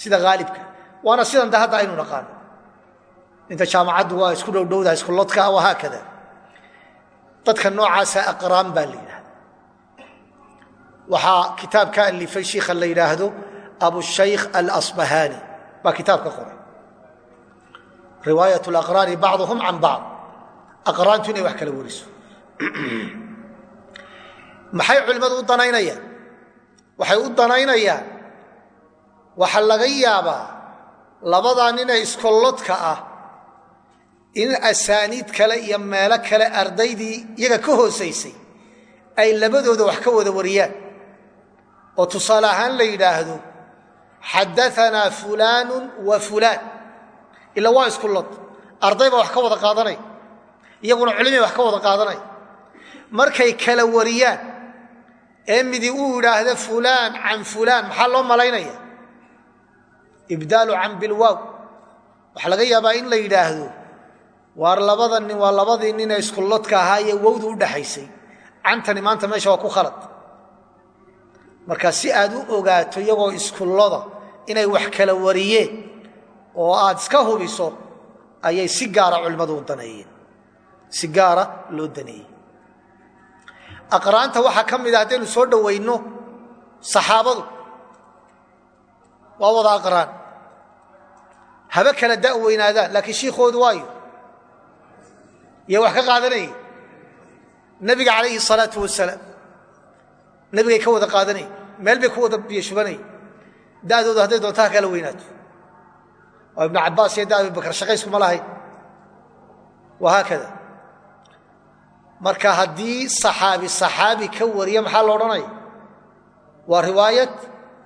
sida haalibka waana sidan da hadda aynu naqaano. Inta jaamacaddu waa isku dhowdhowda isku lodka wahaakada dadka noocaasa aqraan baa la yidhahda waxaa kitaab ka alifay shiikha la yidhaahdo abushaykh alasbahaani baa kitaab qoray. Riwaayat laqraani bacduhum can bacd. Aqraantu inay wax kala wariso. Maxay culimmadu u danaynayaan? Waxay u danaynayaan? Waxaa laga yaabaa labadaa nina iskollodka ah in asaaniid kale iyo meelo kale ardaydii iyaga ka hoosaysay ay labadooda wax ka wada wariyaan. Oo tusaale ahaan la yidhaahdo xadaanaa fulaanu wa fulaan. Ila waa iskullod arday baa wax ka wada qaadanay. Iyaguna culimay wax ka wada qaadanay. Markay kala wariyaan ee midi uu yidhaahdo fulaan can fulaan. Maxaa loo malaynaya? Ibdaalu can bilwaaw waxaa laga yaabaa in la yidhaahdo waar labada nin waa labadii ninee iskullodka ahaa iyo wowdu u dhaxaysay. Cantani maanta meesha waa ku khalad. Marka si aad u ogaato iyagoo iskulloda inay wax kala wariyeen oo aad iska hubiso ayay si gaara culimmadu u daneeyeen. Si gaara loo daneeyey. Aqraanta waxaa ka mid a haddaynu soo dhowayno saxaabadu. Waa wada aqraan. Haba kala da' weynaadaan laakiin shiikhoodu waayo iyo wax ka qaadanayay. Nebiga calayhi salaatu wasalaam nebigay ka wada qaadanayay. Meel bay ku wada biyo shubanayay da'doodu hadday doonto ha kala weynaato. Oo ibnu cabbaas iyo da abibakar shaqayskuma lahayn. Wahaakada marka haddii saxaabi saxaabi ka wariya maxaa lo waa riwaayat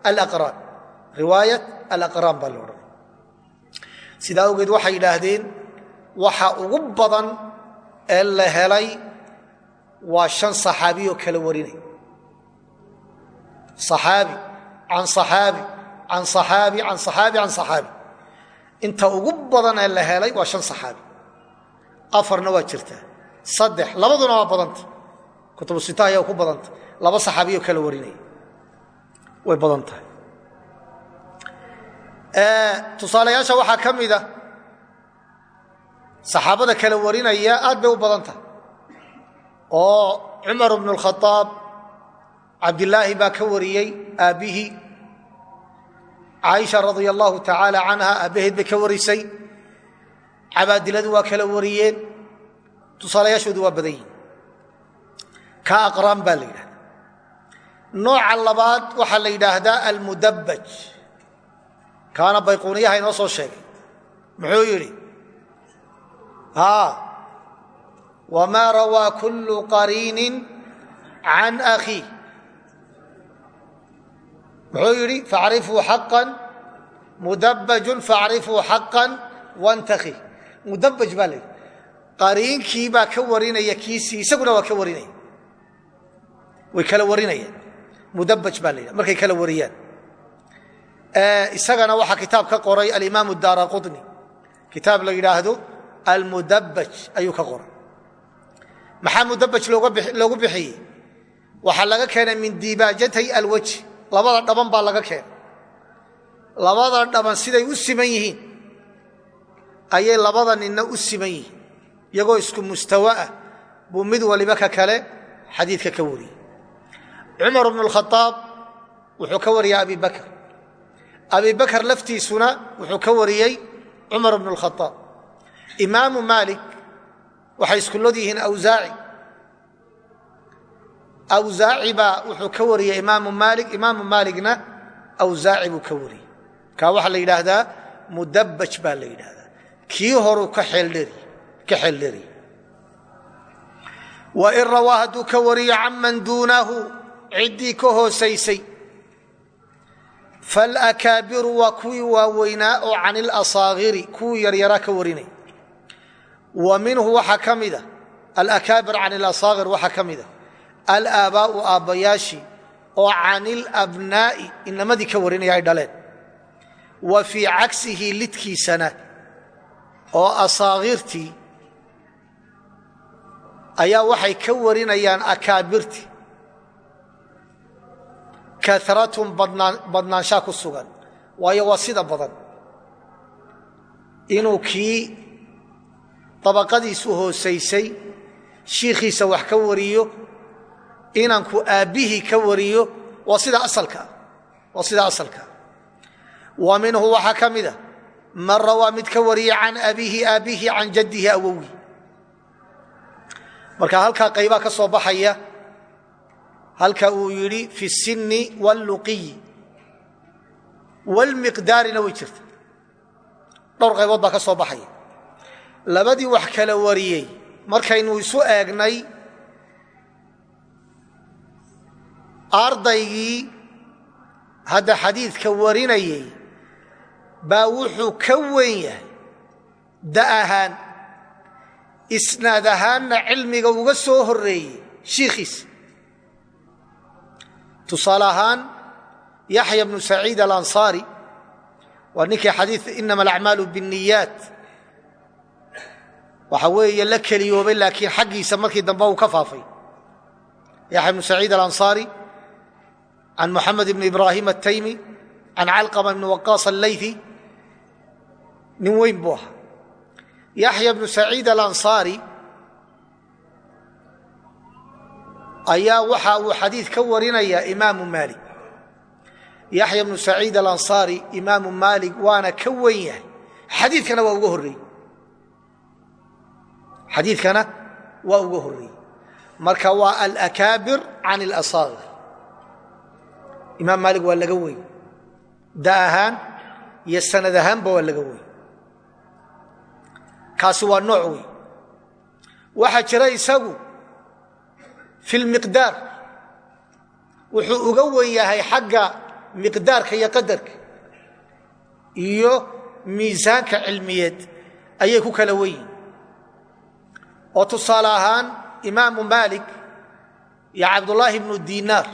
alaqraan. Riwaayat alaqraan baa lo sidaa awgeed waxay yidhaahdeen waxa ugu badan ee la helay waa shan saxaabiyoo kala warinay. Saxaabi can saxaabi can saxaabi can saxaabi can saxaabi. Inta ugu badan ee la helay waa shan saxaabi. Afarna waa jirtaa saddex labaduna waa badanta. Kutubu ayaa ku badanta. Laba saxaabiyo kala warinaya way badan tahay. Tusaalayaasha waxaa ka mida saxaabada kala warinaya aad bay u badan tahay oo cumar bnu اlkhaaab cabdilaahi baa ka wariyey aabbihii caaisha radia allahu tacaala canha aabbaheed bay ka warisay. Cabaadiladu waa kala wariyeen tusaalayaashoodu waa badan yihiin ka aqraan baa la yidhahda nooca labaad waxaa la yidhaahdaa almudabbaj. Kaana bayquuniyaha inoo soo sheegay. Muxuu yidhi wamaa rawaa kullu qariinin can akhiih muxuu yidhi facrifuu xaqan mudabbajun facrifuu xaqan wantakhi mudabbaj baa la yidhi qariinkii baa ka warinaya kiisii isaguna waa ka warinaya way kala warinayaan mudabbaj baa la yidhaha markay kala wariyaan isagana waxaa kitaab ka qoray alimaam daara quni kitaab la yidhaahdo almudabbaj ayuu ka qoray maxaa mudabbaj loogu bixiyey waxaa laga keenay min dibaajatay alwajhi labada dhaban baa laga keenay labada dhaban siday u siman yihiin ayay labada ninna u siman yihiin iyagoo isku mustawa ah buu mid waliba ka kale xadiidka ka wariyey cumar bnu اlkhaaab wuxuu ka wariyey abi bakr abi bakr laftiisuna wuxuu ka wariyey cumar bnu اlkhaaab imaamu maalik waxay iskullod yihiin awsaaci awsaaci baa wuxuu ka wariyey imaamu maalik imaamu maaligna awsaaci buu ka wariyey kaa waxaa la yidhaahdaa mudabbaj baa la yidhaahdaa. Kii horuu ka xeeldheri wain rawaa hadduu ka wariyo canman duunahu ciddii ka hoosaysay. Falakaabiru waa kuwii waaweynaa oo can ilasaagiri kuwii yaryaraa ka warinay wa minhu waxaa ka mida alakaabir can ilasaagir waxaa ka mida alaabaau aabbayaashii oo can ilabnaa'i inamadii ka warinaya ay dhaleen. Wa fii cagsihi lidkiisana oo asaakirtii ayaa waxay ka warinayaan akaabirti karatun badnaanshaa ku sugan. Waayo waa sida badan. Inuu kii dabaqadiisu hoosaysay shiikhiisa wax ka wariyo inanku aabbihii ka wariyo waa sida asalkaa waa sidaa asalkaa wa minhu waxaa ka mida man rawaa mid ka wariya can abiihi aabbihi can jaddihi awowi marka halkaa qaybaa ka soo baxaya halka uu yidhi fi sinni wاlluqiyi wاlmiqdaarina way jirta dhowr qaybood baa ka soo baxaya labadii wax kala wariyey. Markaynu isu eegnay ardaygii hadda xadiidka warinayay baa wuxuu ka weyn yahay. Da ahaan isnaad ahaanna cilmiga uga soo horreeyey shiikhiisa tusaale ahaan yaxya bnu saciid alansaari waa ninkii xadiid inama alacmaalu biاniyaat waxa weeye la keliyoobay laakiin xaggiisa markii dambe uu ka faafay. Yaxya bnu saciid alansaari can muxamed bn ibraahim ataymi can calqama bni waqaas allaythi nin weyn buu ahaa. Yaxya bnu saciid alansaari ayaa waxa uu xadiid ka warinaya imaamu maalik. Yaxya bnu saciid alansaari imaamu maalik waana ka wen yahay. Xadiidkana waa uga horreeyey xadiidkana waa uga horreeyey. Marka waa alakaabir can alasaagir imaam maalik waa laga weyn. Da ahaan iyo sanad ahaanba waa laga weyn. Kaasi waa nooc wey waxaa jira isagu fi lmiqdaar wuxuu uga wen yahay xagga miqdaarka iyo qadarka iyo miisaanka cilmiyeed. Ayay ku kala wen yihiin oo tusaale ahaan imaamu maalik iyo cabdullaahi bnu dinaar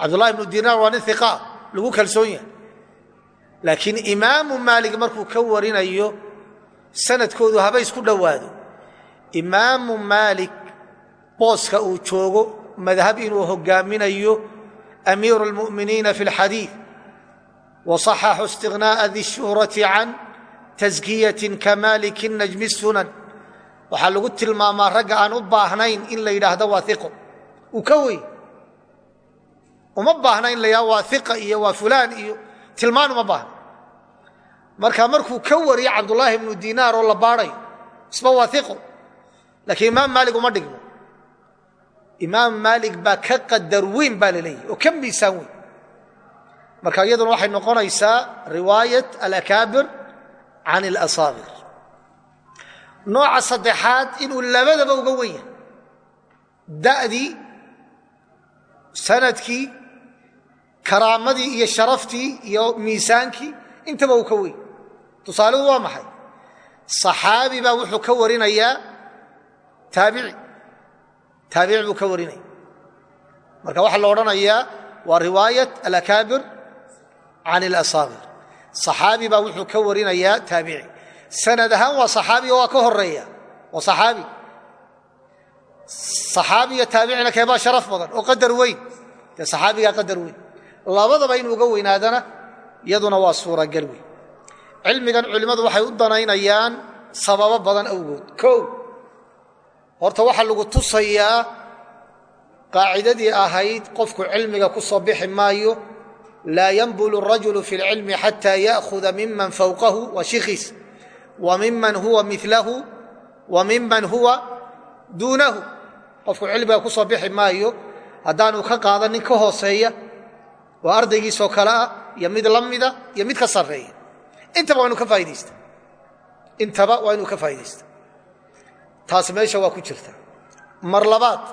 cabdullahi bnu dinaar waa nin iqa lagu kalsoon yahay laakiin imaamu maalik markuu ka warinayo sanadkoodu haba isku dhowaado imaamu maalik booska uu joogo madhab inuu hogaaminayo amiiru اlmu'miniina fi اlxadiid waصaxaxu istiغnaaءa di shuhrati can taskiyatin kamaaliki najmi sunan waxaa lagu tilmaamaa ragga aan u baahnayn in la yidhaahdo waa iqo uu ka wey uma baahna in la waa iqa iyo waa fulaan iyo tilmaan uma baahna. Marka markuu ka wariyo cabdullaahi ibnu dinaar oo la baadhayo isba waa iqo laakiin imaam maalik uma dhigmo. Imaam maalik baa ka qadar weyn baa la leeyahy oo ka miisaan weyn. Marka iyaduna waxay noqonaysaa riwaayat alakaabir can alasaabir nooca saddexaad inuu labadaba uga wen yahay. Da'dii sannadkii karaamadii iyo sharaftii iyo miisaankii intaba uu ka weyn. Tusaaluhu waa maxay? Saxaabi baa wuxuu ka warinayaa taabici. Taabici buu ka warinaya. Marka waxaa la odhanayaa waa riwaayat alakaabir can اlasaabir saxaabi baa wuxuu ka warinayaa taabici sanad ahaan waa saxaabi oo waa ka horreeya waa saxaabi. Saxaabiyo taabicina keebaa sharaf badan oo qadar weyn. Dee saxaabigaa qadar weyn. Labadaba in uga weynaadana iyaduna waa suuragal weyn. Cilmigan culimmadu waxay u danaynayaan sababo badan awgood. Kow horta waxaa lagu tusayaa qaacidadii ahayd qofku cilmiga ku soo bixi maayo laa yanbulu arajulu fi lcilmi xataa ya'khuda miman fowqahu waa shiikhiisa wa miman huwa milahu wa miman huwa duunahu. Qofku cilmiga ku soo bixi maayo haddaanu ka qaadan nin ka hooseeya oo ardaygiisoo kale ah iyo mid la mida iyo mid ka sarreeya. Intaba waa inu ka faa'idaysta intaba waa inuu ka faa'idaysta taas meesha waa ku jirta. Mar labaad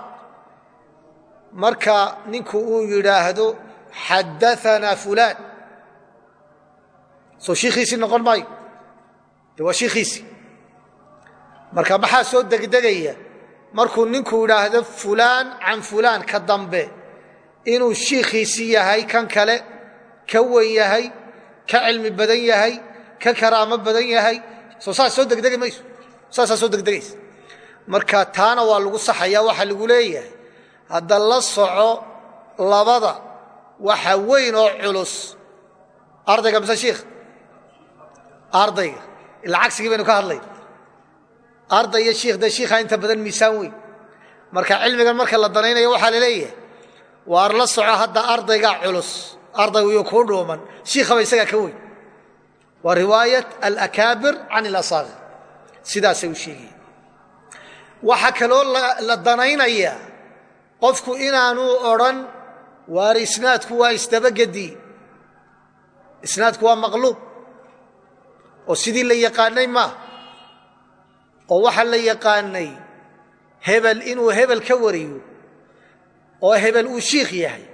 marka ninku uu yidhaahdo xaddaanaa fulaan. Soo shiikhiisii noqon maayo waa shiikhiisii marka maxaa soo degdegaya? Markuu ninku idhaahdo fulaan can fulaan ka dambe. Inuu shiikhiisii yahay kan kale ka wen yahay ka cilmi badan yahay ka karaamo badan yahay. Soo saas soo degdegi mayso. Saasaa soo degdegaysa marka taana waa lagu saxaya waxaa lagu leeyahay hadda la soco labada waxa weyn oo culus. Ardayga mise shiikh ardayga ila cagsigii baynu ka hadlay. Arday iyo shiikh shiikha inta badan miisaan marka cilmigan marka la danaynayo waxaa la leeyahay waar la soco hadda ardaygaa culus ardaygu iyo kuu dhuuman shiikhaba isagaa ka weyn. Waa riwaayat alakaabir can ilasaaqir sidaasay u sheegayeen waxaa kaloo la danaynayaa qofku inaanu odhan waar isnaadku waa isdabagedi isnaadku waa maqluub oo sidii la yaqaanay maaha oo waxaa la yaqaanay hebel inuu hebel ka wariyo oo hebel uu shiikh yahay.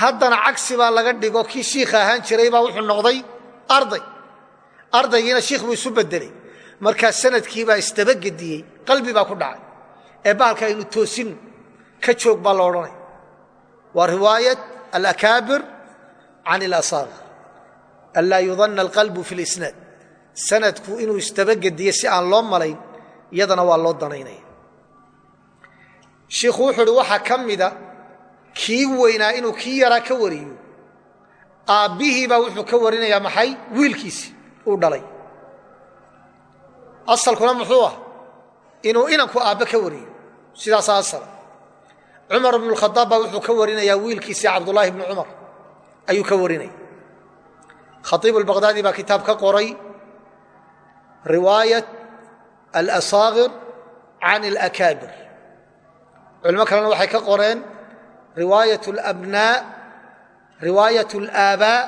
Haddana cagsi baa laga dhigo kii shiikha ahaan jiray baa wuxuu noqday arday. Ardaygiina shiikh buu isu bedelay markaa sanadkiibaa isdabagediyey qalbi baa ku dhacay. Ee bahalka aynu toosin ka joog baa la odhanaya waa riwaayat alakaabir can ilasaaqir anlaa yudanna alqalbu fi lisnaad sanadku inuu isdabagediye si aan loo malayn iyadana waa loo danaynaya. Shiikhu wuxuu uhi waxaa ka mida kii weynaa inuu kii yaraa ka wariyo. Aabbihii baa wuxuu ka warinayaa maxay? Wiilkiisi uu dhalay. Asalkuna muxuu ah inuu inanku aabbe ka wariyo. Sidaasaa asala cumar bnu khadaab baa wuxuu ka warinayaa wiilkiisii cabdullaahi bnu cumar. Ayuu ka warinaya khaiib albaqdaadi baa kitaab ka qoray riwaayat alasaagir can alakaabir culimo kalena waxay ka qoreen riwaayat alabnaa riwaayat alaabaa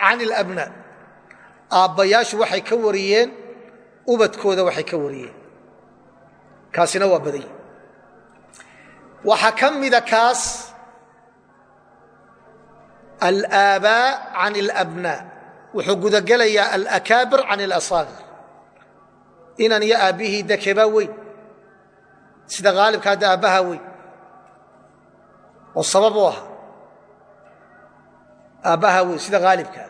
can alabnaa aabbayaashu waxay ka wariyeen ubadkooda waxay ka wariyeen. Kaasina waa badanya. Waxaa ka mida kaas alaabaa can alabnaa wuxuu gudagelayaa alakaabir can alasaagir. Inan iyo aabbihii dekebaa weyn sida haalibka hadda aabbaha weyn oo sabab u aha aabbaha weyn sida haalibkaa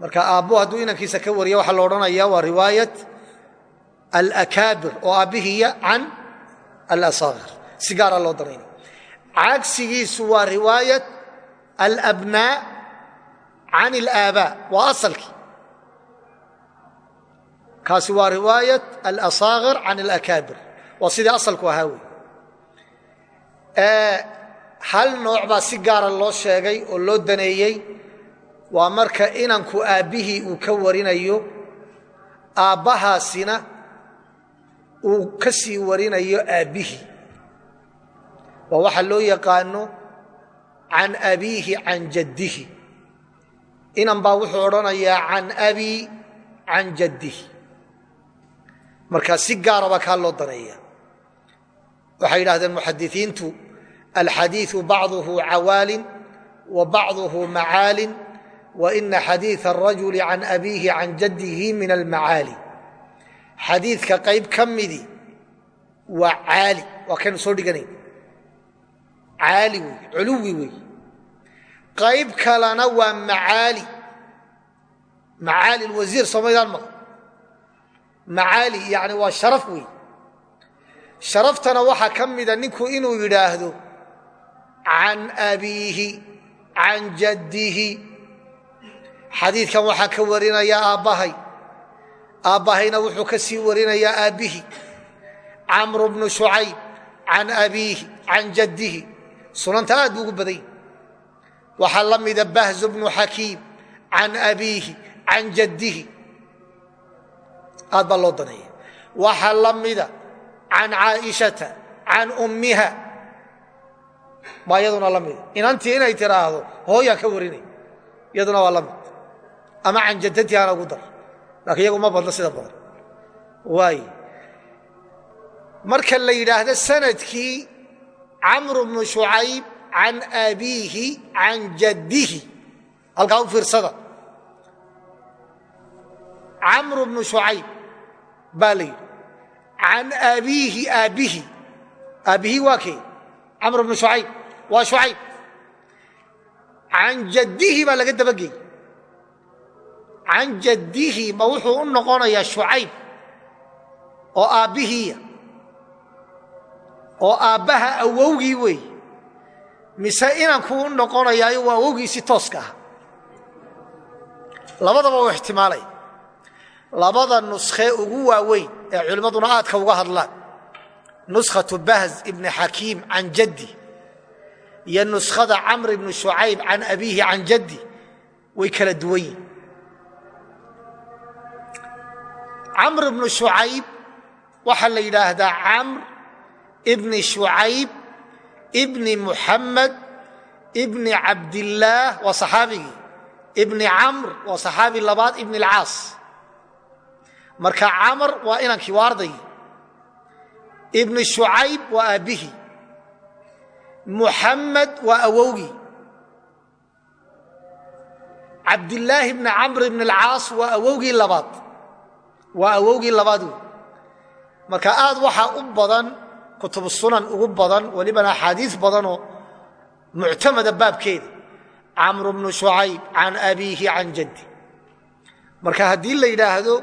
marka aabbo hadduu inankiisa ka wariya waxaa la odhanaya waa riwaayat alakaabir oo aabbihiiya can alasaagir. Si gaara loo danaynay cagsigiisu waa riwaayat alabnaa can alaabaa waa asalkii kaasi waa riwaayat alasaagir can alakaabir waa sidii asalku ahaa wey hal nooc baa si gaara loo sheegay oo loo daneeyey waa marka inanku aabbihii uu ka warinayo aabbahaasina uu ka sii warinayo aabbihii waa waxa loo yaqaano can abiihi can jaddihi inan baa wuxuu odhanayaa can abi can jaddihi marka si gaara kaa loo daneeya waxay yidhahdeen muxadisiintu alxadiiu bacduhu cawaalin wa bacduhu macaalin wa ina xadiiثa arajuli can abiihi can jaddihi min almacaali. Xadiidka qayb ka midi waa caali waa kaynu soo dhiganayn. Caali wey culuwi wey qayb kalena waa macaali. Macaali wasiir soomaydaan maq macaali yani waa sharaf wey sharaftana waxaa ka mida ninku inuu yidhaahdo can abiihi can jaddihi. Xadiidkan waxaa ka warinayaa aabbahay. Aabbahayna wuxuu ka sii warinayaa aabbihi. Camru bnu shucayb can abiihi can jaddihi. Sunanta aad buu ugu badany waxaa la mida bahzu bnu xakiim can abiihi can jaddihi. Aad baa loo daneeya waxaa la mida can caaishata can ummiha. Baa iyaduna la mida inantii inay tiraahdo hooyaan ka warinay. Iyaduna waa la mid. Ama can jaddatihaana ugu dar. Laakiin iyagu ma badno sida badan. Waay. Marka la yidhaahdo sannadkii camru bnu shucayb can abiihi can jaddihi halkaa u fiirsada camru bnu shucayb baa la yidhi can abiihi aabbihi aabbihi waa kee camru bnu shucayb waa shucayb can jaddihi baa laga dabagey can jaddihi ma wuxuu u noqonayaa shucayb oo aabbihiiya oo aabbaha awowgii weey mise inankuu u noqonayaayo waa awowgiisii tooska ah labadaba u ixtimaalaya labada nuskhee ugu waaweyn ee culimmaduna aadka uga hadlaan. Nuskhatu bahz ibni xakiim can jaddi iyo nuskhada camr ibni shucayb can abiihi can jaddi way kala duwan yihiin camr ibnu shucayb waxaa la yidhaahdaa camr ibni shucayb ibni muxamed ibni cabdillaah waa saxaabigii ibni camr waa saxaabi labaad ibni alcaas marka camr waa inankii waa ardaygii ibni shucayb waa aabbihi muxamed waa awowgii. Cabdillaahi bni camr ibni alcaas waa awowgii labaad. Waa awowgii labaad. Wey marka aad waxaa u badan kutub sunan ugu badan welibana axaadiis badanoo muctamada baabkeeda. Camru bnu shucayb can abiihi can jaddi. Marka haddii la yidhaahdo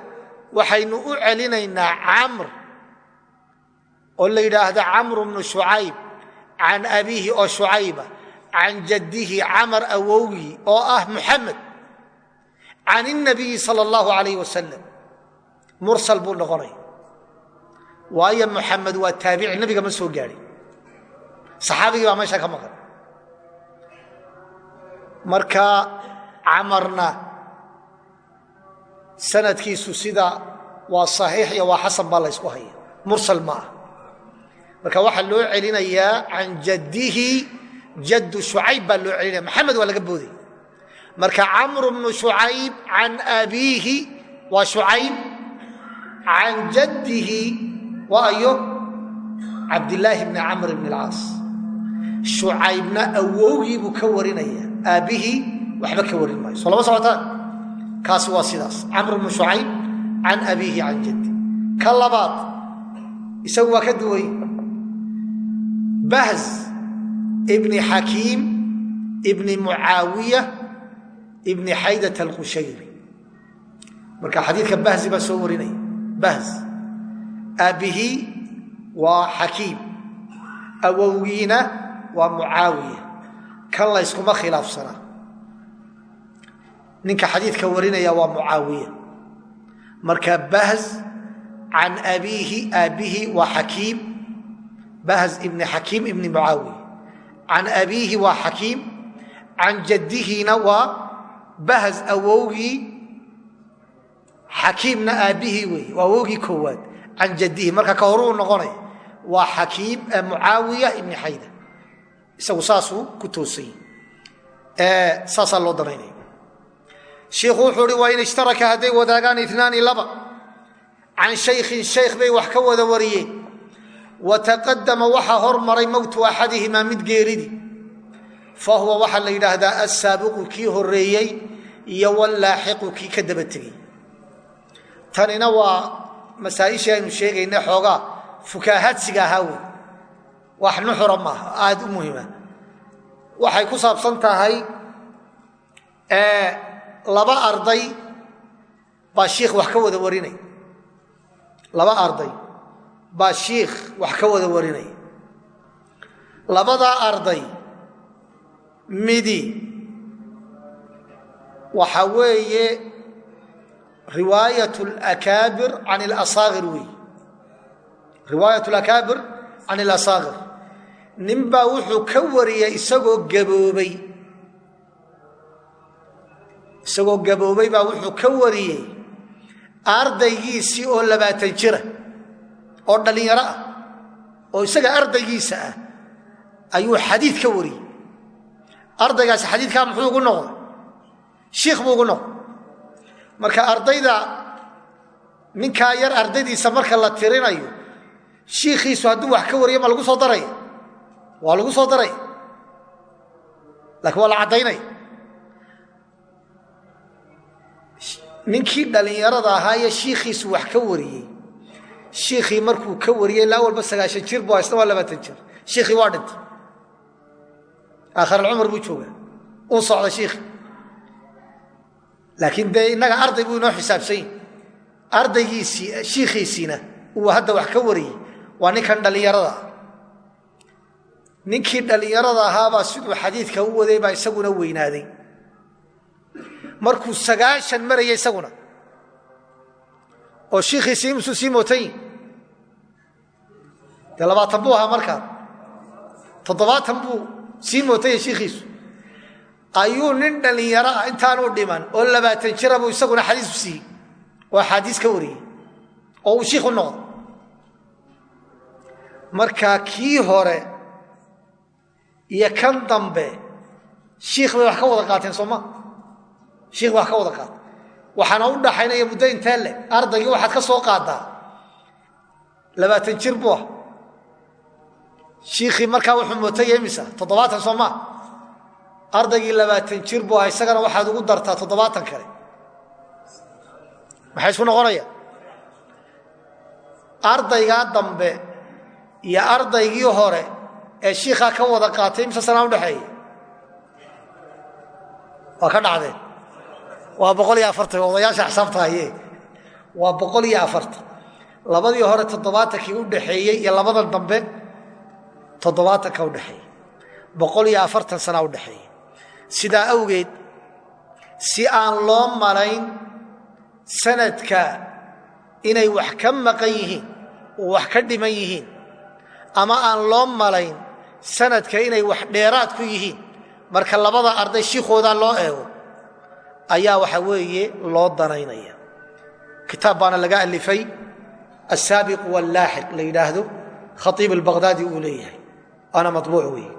waxaynu u celinaynaa camr oo la yidhaahdo camru bnu shucayb can abiihi oo shucayba can jaddihi camar awowgii oo ah muxamed can inabiyi sala allahu alayh wasalam mursal buu noqonaya waayo muxamed waa taabici nabiga ma soo gaadhin saxaabigii baa meesha ka maqan. Marka camarna sanadkiisu sida waa saxiix iyo waa xasan baa la ysku haya mursal ma ah marka waxaa loo celinayaa can jaddihi jaddu shucayb baa loo celinaya maxamed waa laga booday. Marka camru bnu shucayb can abiihi waa shucayb. Can jaddihi waa ayo cabdillaahi bni camr bn alcaas shucaybna awowgii buu ka warinaya. Aabbihii waxba ka warin maayo. Soo lama socotaan kaasi waa sidaas. Camr bnu shucayb can abiihi can jaddi. Ka labaad isagu waa ka duway bahz ibni xakiim ibni mucaawiya ibni xaydat alqushayri. Marka xadiidka bahzi baa soo warinaya. Bahz aabbihii waa xakiim awowgiina waa mucaawiya. Kan layskuma khilaafsanaa ninka xadiidka warinaya waa mucaawiya. Marka bahz can abiihi aabbihii waa xakiim. Bahz ibni xakiim ibni mucaawiya. Can abiihi waa xakiim. Can jaddihiina waa bahz awowgii xakiimna aabbihii weeye waa awowgii koowaad can jaddihi. Marka ka horuu noqonaya waa xakiim mucaawiya ibni xayda isagu saasuu ku toosay. Saasaa loo danaynaya shiikhu wuxuu uhi waa in ishtaraka hadday wadaagaan inaani laba. Can shaykhin shaykh bay wax ka wada wariyeen. Wa taqadama waxaa hormaray mowtu axadihimaa mid geeridi. Fa huwa waxaa la yidhaahdaa assaabiqu kii horeeyey iyo wallaaxiqu kii ka daba tegey. Tanina waa masaaishii aynu sheegayna xoogaa fukaahadsiga ahaa wey wax nuxura maaha aada u muhima waxay ku saabsan tahay laba arday baa shiikh wax ka wada warinay. Laba arday baa shiikh wax ka wada warinaya labadaa arday midi. Waxa weeye riwaayat lakaabir can ilasaakir wey riwaayat lakaabir can ilasaakir ninbaa wuxuu ka wariyay isagoo gaboobay. Isagoo gaboobay baa wuxuu ka wariyey ardaygiisii oo labaatan jira oo dhallinyaro ah oo isaga ardaygiisa ah ayuu xadiid ka wariyey ardaygaasi xadiidkaa muxuu ugu noqday shiikh buu ugu noqday marka ardayda ninkaa yar ardaydiisa marka la tirinayo shiikhiisu hadduu wax ka wariyo ma lagu soo daraya waa lagu soo daraya laakiin waa la caddaynaya ninkii dhallinyarada ahaa ee shiikhiisu wax ka wariyey shiikhii markuu ka wariyey laa walba sagaashan jir bu isna waa labaatan jir. Shiikhii waa dhintay. Aakhiralcumar buu joogaa. Uu socda shiikhii laakiin dee innaga arday buu inoo xisaabsany ardaygiisii shiikhiisiina uu hadda wax ka wariyey waa ninkan dhallinyarada. Ah ninkii dhallinyarada ahaabaa siduu xadiidka u waday baa isaguna weynaaday. Markuu sagaashan maraya isaguna oo shiikhiisii imusuu sii mootayin dee labaatan buu ahaa markaa. Toddobaatan buu sii mootaya shiikhiisu ayuu nin dhallinyaro ah intaanuu dhiman oo labaatan jira buu isaguna xadiis u siiyey. Oo axaadiis ka wariyey oo uu shiikh u noqdo. Markaa kii hore iyo kan dambe shiikh bay wax ka wada qaateen sooma shiikh wax ka wada qaata waxaana u dhaxaynaya muddo intee le ardaygii waxaad ka soo qaadaa. Labaatan jir buu ah. Shiikhii markaa wuxuu mootaya imisa toddobaatan soo maa ardaygii labaatan jir buu ah isagana waxaad ugu dartaa toddobaatan kale. Maxay isku noqonaya ardaygaa dambe iyo ardaygii hore ee shiikhaa ka wada qaatay imse sanaa udhexeeya waa ka dhacdeen. Waa boqol iyo afartan odayaasha xisaabta haye waa boqol iyo afartan. Labadii hore toddobaatankii udhaxeeyey iyo labadan dambe toddobaatanka udhexeeya boqol iyo afartan sanaa udhexeeya sidaa awgeed si aan loo malayn sanadka inay wax ka maqan yihiin oo wax ka dhiman yihiin ama aan loo malayn sanadka inay wax dheeraad ku yihiin marka labada arday shiikhoodaa loo eego ayaa waxa weeye loo danaynaya. Kitaab baana laga alifay asaabiq wallaaxiq la yidhaahdo khaiib albaqhdaadi uu leeyahay waana mabuuc weeye.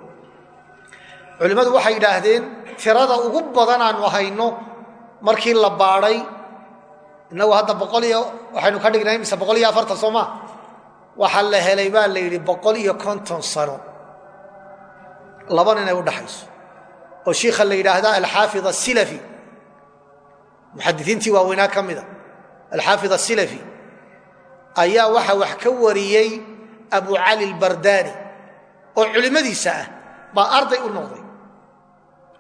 Culimmadu waxay yidhaahdeen tirada ugu badan aanu hayno markii la baadhay innagu hadda boqol iyo waxaynu ka dhignay mise boqol iyo afartan soo waxaa la helay baa la yidhi boqol iyo konton sano. Laban inay u dhaxayso. Oo shiikha la yidhaahda alxaafid asilafi muxadisiintii waaweynaa ka mida. Alxaafid asilafi ayaa waxa wax ka wariyey abu cali albardaani oo culimmadiisa ah baa arday u noqday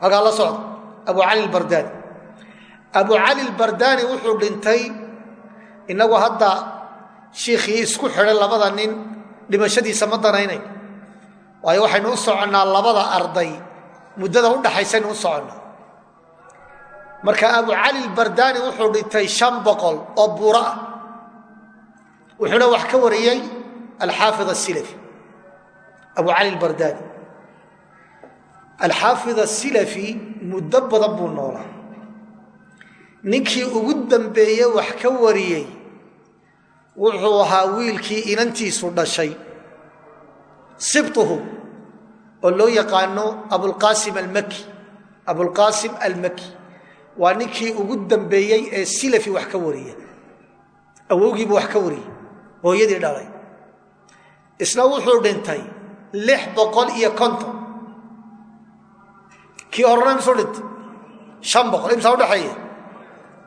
halkaa la socda abu cali albardaani abu cali albardaani wuxuu dhintay innagu hadda shiikhii isku xidhay labada nin dhimashadiisa ma danaynayn waayo waxaynu u soconnaa labada arday. Muddada u dhaxaysaynu u soconnaa. Marka abu cali albardaani wuxuu dhintay shan boqol oo buuro ah. Wuxuuna wax ka wariyey alxaafid asilafi abu cali albardaani alxaafid asilafi muddo badan buu noolaa ninkii ugu dambeeye wax ka wariyey wuxuu ahaa wiilkii inantiisu dhashay sibtuhu oo loo yaqaano abulqaasim almaki abulqaasim almaki waa ninkii ugu dambeeyey ee silafi wax ka wariya awowgiibuu wax ka wariyey hooyadii dhalay isna wuxuu dhintay lix boqol iyo konton kii horena misuu dhintay shan boqol imsaa udhexeeya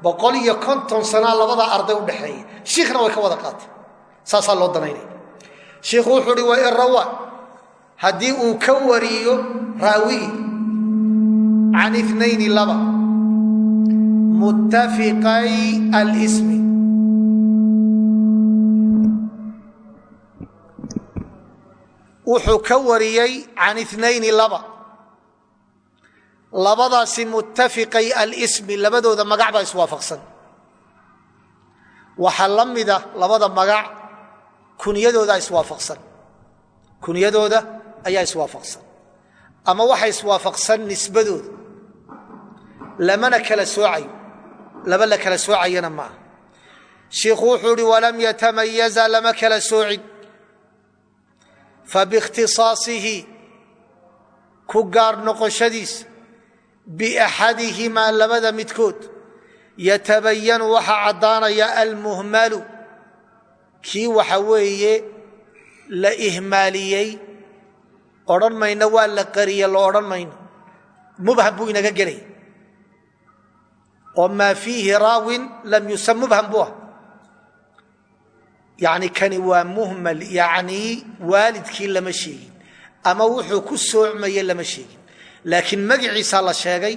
boqol iyo konton sanaa labada arday udhexeeya shiikhna way ka wada qaatay. Saasaa loo danaynaya shiikhu wuxuu uhi wa in rawa haddii uu ka wariyo raawigi can inayni laba muttafiqay alsmi wuxuu ka wariyey can inayni laba labadaasi muttafiqay alsmi labadooda magac baa iswaafaqsan. Waxaa la mida labada magac kunyadooda iswaafaqsan. Kunyadooda ayaa iswaafaqsan. Ama waxa iswaafaqsan nisbadooda. Lamana kala soocayo. Laba la kala soocayana maaha shiikhu wuxuu uhi walam yatamayaza lama kala soocin. Fabiikhtisaasihi ku gaar noqoshadiisa biaxadihimaa labada midkood. Yatabayanu waxaa caddaanaya almuhmalu. Kii waxa weeye la ihmaaliyey odhan mayno waa la qariye lo odhan mayno. Mubham buu inaga gelaya oo maa fiihi raawin lam yusam mubham buu ah. Yani kani waa muhmal yanii waalidkii lama sheegin ama wuxuu ku soocmaye lama sheegin laakiin magiciisaa la sheegay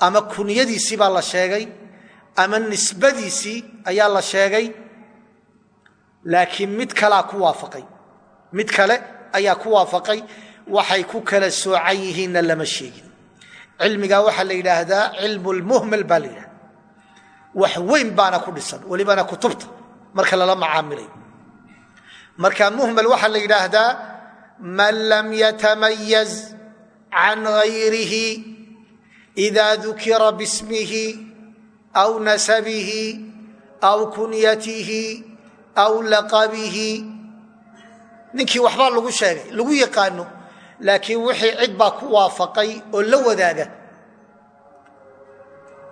ama kunyadiisii baa la sheegay ama nisbadiisii ayaa la sheegay laakiin mid kalea ku waafaay mid kale ayaa ku waafaqay waxay ku kala soocan yihiinna lama sheegin. Cilmigaa waxaa la yidhaahdaa cilmu lmuhmal baa la yidhahda wax weyn baana ku dhisan welibana kutubta marka lala macaamilayo. Marka muhmal waxaa la yidhaahdaa man lam yatamayaz can gayrihi ida dukira bismihi aw nasabihi aw kunyatihi aw laqabihi ninkii waxbaa lagu sheegay lagu yaqaano laakiin wixii cid baa ku waafaqay oo la wadaaga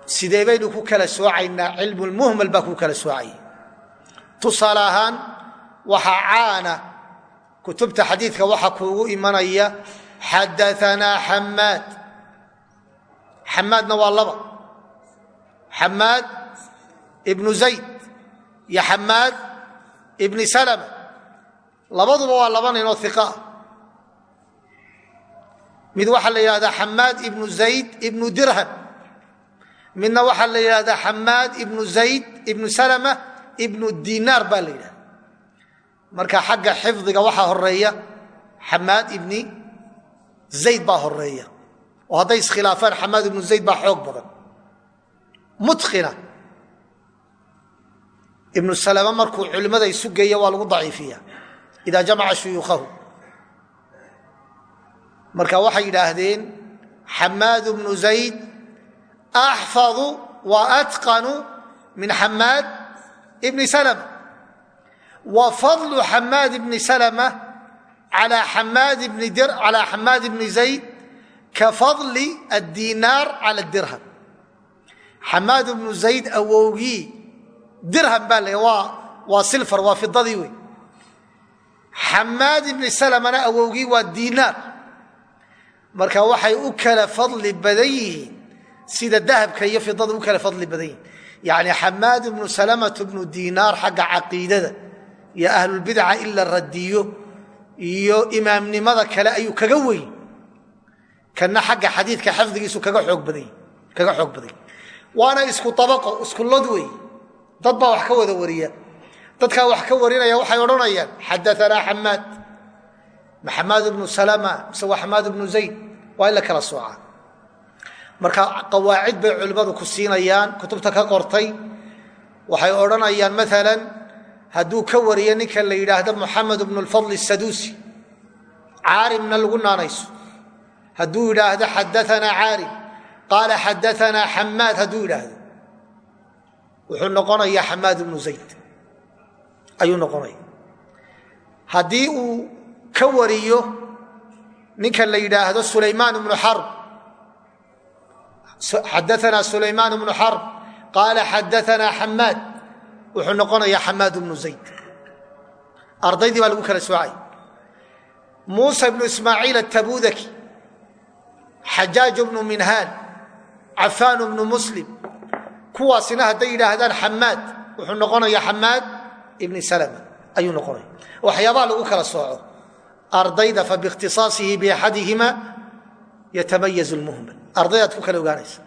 sidee baynu ku kala soocaynaa cilmulmuhmal baa ku kala soocaya tusaale ahaan waxaa caana kutubta xadiidka waxaa kuugu imanaya xadaanaa xamaad xamaadna waa laba xamaad ibnu zayd iyo xamaad ibni salama labaduba waa laba ninoo iqaa mid waxaa la yidhahdaa xamaad ibnu zayd ibnu dirham midna waxaa la yidhahdaa xamaad ibnu zayd ibnu salama ibnu dinaar baa la yidhahda marka xagga xifdiga waxaa horreeya zayd baa horreeya oo hadday iskhilaafaan xamaad ibnu zayd baa xoog badan. Mutkina ibnu salama markuu culimmada isu geeya waa lagu daciifiya ida jamaca shuyuukhahu marka waxay yidhaahdeen xamaad bnu zayd axfadu wa atqanu min xamaad ibni salma wa fadlu xamaad ibni salma calaa xamaad ibni zayd ka fadli addinaar cala dirham xamaad ibnu zayd awowgii dirham baa la waa silfar waa fidadii wey xamaad ibni salmana awowgii waa diinaar marka waxay u kala fadli badan yihiin sida dahabka iyo fidada u kala fadli badan yihiin yani xamaad ibnu salamatu bnu diinaar xagga caqiidada iyo ahlulbidca in la radiyo iyo imaamnimada kale ayuu kaga weyn. Kana xagga xadiidka xafdigiisu kaga xoog badan waana isku abaqo isku wey dad baa wax ka wada wariya. Dadkaa wax ka warinaya waxay odhanayaan xadaanaa xamaad maxamaad bnu salama mise waa bnu zayd waa in la kala soocaa. Marka qawaacid bay culimmadu ku siinayaan kutubta ka qortay waxay odhanayaan maalan hadduu ka wariyo ninka la yidhaahdo muxamed bnu lfadl saduusi caarimna lagu naanayso. Hadduu yidhaahdo xadaanaa caarim. Qaala xadaanaa xamaad hadduu yidhaahdo wuxuu noqonayaa xamaad bnu zayd. Ayuu noqonaya. Haddii uu ka wariyo ninka la yidhaahdo sulaymaan bnu xarb xadaanaa sulaymaan bnu xarb qaala xadaanaa xamaad wuxuu noqonayaa xamaad bnu zayd. Ardaydii baa lagu kala soocay. Muusa bnu ismaaciil atabudaki xajaaj bnu minhaan cafaan bnu muslim kuwaasina hadday yidhaahdaan xamaad wuxuu noqonayaa xamaad ibni salm ayuu noqonaya waxyaabaha lagu kala sooco ardayda fa biaxadihima yatamayazu lmuhmal ardaydaad ku kala ogaanaysa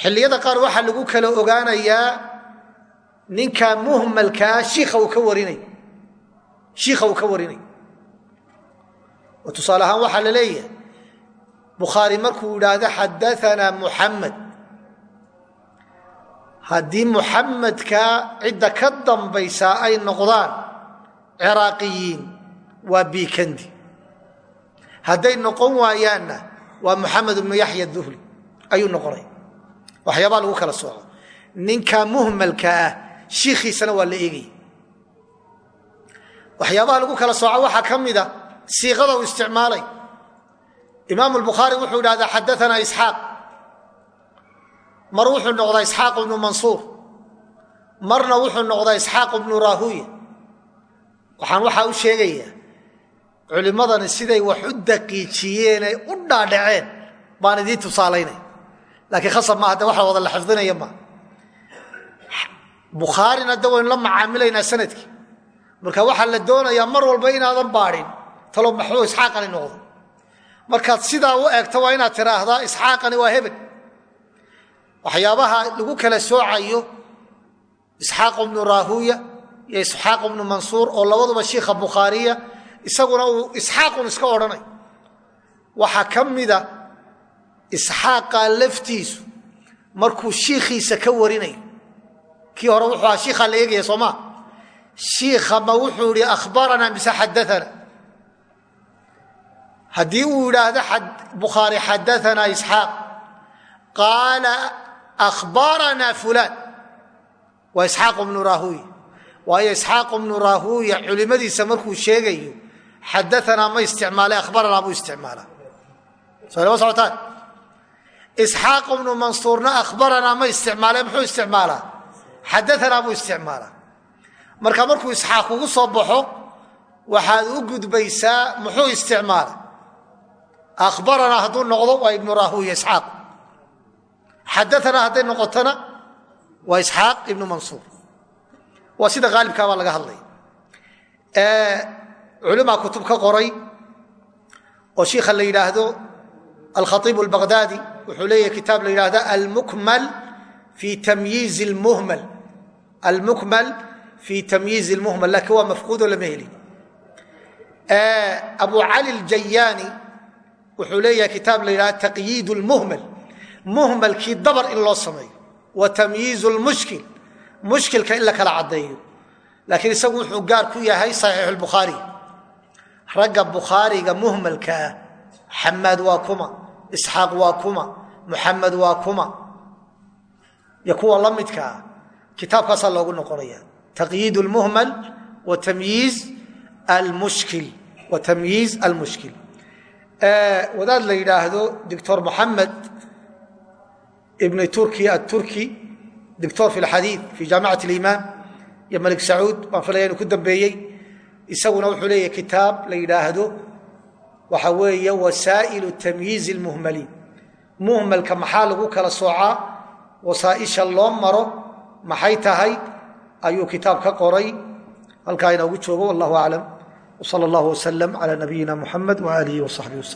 xilliyada qaar waxaa lagu kala ogaanayaa ninka muhmalkaa shiika uu ka warinay. Shiikha uu ka warinay. Tusaale ahaan waxaa la leeyahay bukhaari markuu yidhaahdo xadaanaa muxamed haddii muxamedka cidda ka dambaysaa ay noqdaan ciraaqiyiin waa biikandi. Hadday noqon waayaanna waa muxamed ibnu yaxya duhli ayuu noqonaya waxyaabaa lagu kala sooco. Ninka muhmalka ah shiikhiisana waa la eegaya waxyaabaha lagu kala sooco waxaa ka mida siiqada uu isticmaalay. Imaam lbukhaari wuxuu idhahdaa xadaanaa isxaaq. Mar wuxuu noqdaa isxaaq ibnu mansuur. Marna wuxuu noqdaa isxaaq ibnu rahuya waxaan waxaa u sheegayaa culimmadani siday wax u daqiijiyeenay u dhaadhaceen baan idiin tusaalaynay. Laakiin khasab maaha de waxa wada la xifdinaya maaha bukhaarina de waynu la macaamilaynaa sannadkii. Marka waxaa la doonayaa mar walba inaadan baadhin talo maxuu isxaaqani noqdo markaad sidaa u eegto waa inaad tiraahdaa isxaaqani waa hebel. Waxyaabaha lagu kala soocayo isxaaq bnu rahuya iyo isxaaq bnu mansuur oo labaduba shiikha bukhaariya isaguna uu isxaaqun iska odhanay. Waxaa ka mida isxaaqa laftiisu markuu shiikhiisa ka warinayo kii hore wuxuu ahaa shiikhaa la eegaya soo maa shiikha ma wuxuu ihi akhbaranaa mise xadaana haddii uu yidhaahdo bukhaari xadaanaa isxaaq. Qaala akhbaranaa fulaan. Waa isxaaq bnu rahuya waayo isxaaq bnu rahuya culimadiisa markuu sheegayo xadaanaa ma isticmaale akhbaranaa buu isticmaalaa. Soo socotaan? Isxaaq bnu mansuurna akhbaranaa ma isticmaale muxuu isticmaalaa xadaanaa buu isticmaalaa. Marka markuu isxaaq kugu soo baxo waxaad u gudbaysaa muxuu isticmaala akhbaranaa hadduu noqdo waa ibnu rahuya isxaaq. Xadaanaa hadday noqotona waa isxaaq ibnu mansuur. Waa sida haalibkaa baa laga hadlaya. Culimaa kutub ka qoray oo shiikha la yidhaahdo alkhaiib albaqdaadi wuxuu leeyahay kitaab la yidhahda almukmal fi tamyiizi lmuhmal almukmal fi tamyiizi lmuhmal laakiin waa mafquudoo lama helin. Abu cali aljayaani wuxuu leeyahay kitaab la yidhahda taqyiid lmuhmal muhmalkii dabar in loo sameeyo. Wa tamyiizu lmushkil mushkilka in la kala caddeeyo. Laakiin isagu wuxuu gaar ku yahay saxiix bukhaari ragga bukhaariga muhmalka ah xamaad waa kuma isxaaq waa kuma muxamed waa kuma iyo kuwa la midka ah kitaabkaasaa loogu noqonaya. Taqyiid lmuhmal wa tamyiiz almushkil wa tamyiiz almushkil. Wadaad la yidhaahdo doctor moxamed ibni turki aturki doctor fi lxadiid fi jaamicat limaan iyo malik sacuud baan filaya inuu ku dambeeyey. Isaguna wuxuu leeyahy kitaab la yidhaahdo waxa weeye wasaa'ilu tamyiizi lmuhmaliin muhmalka maxaa lagu kala soocaa wasaaisha loo maro maxay tahay? Ayuu kitaab ka qoray. Halkaa inoogu joogo wallahu aclam. Wsala allahu waslm cala nabiyina muxamed waaalihi wasaxbihi waslm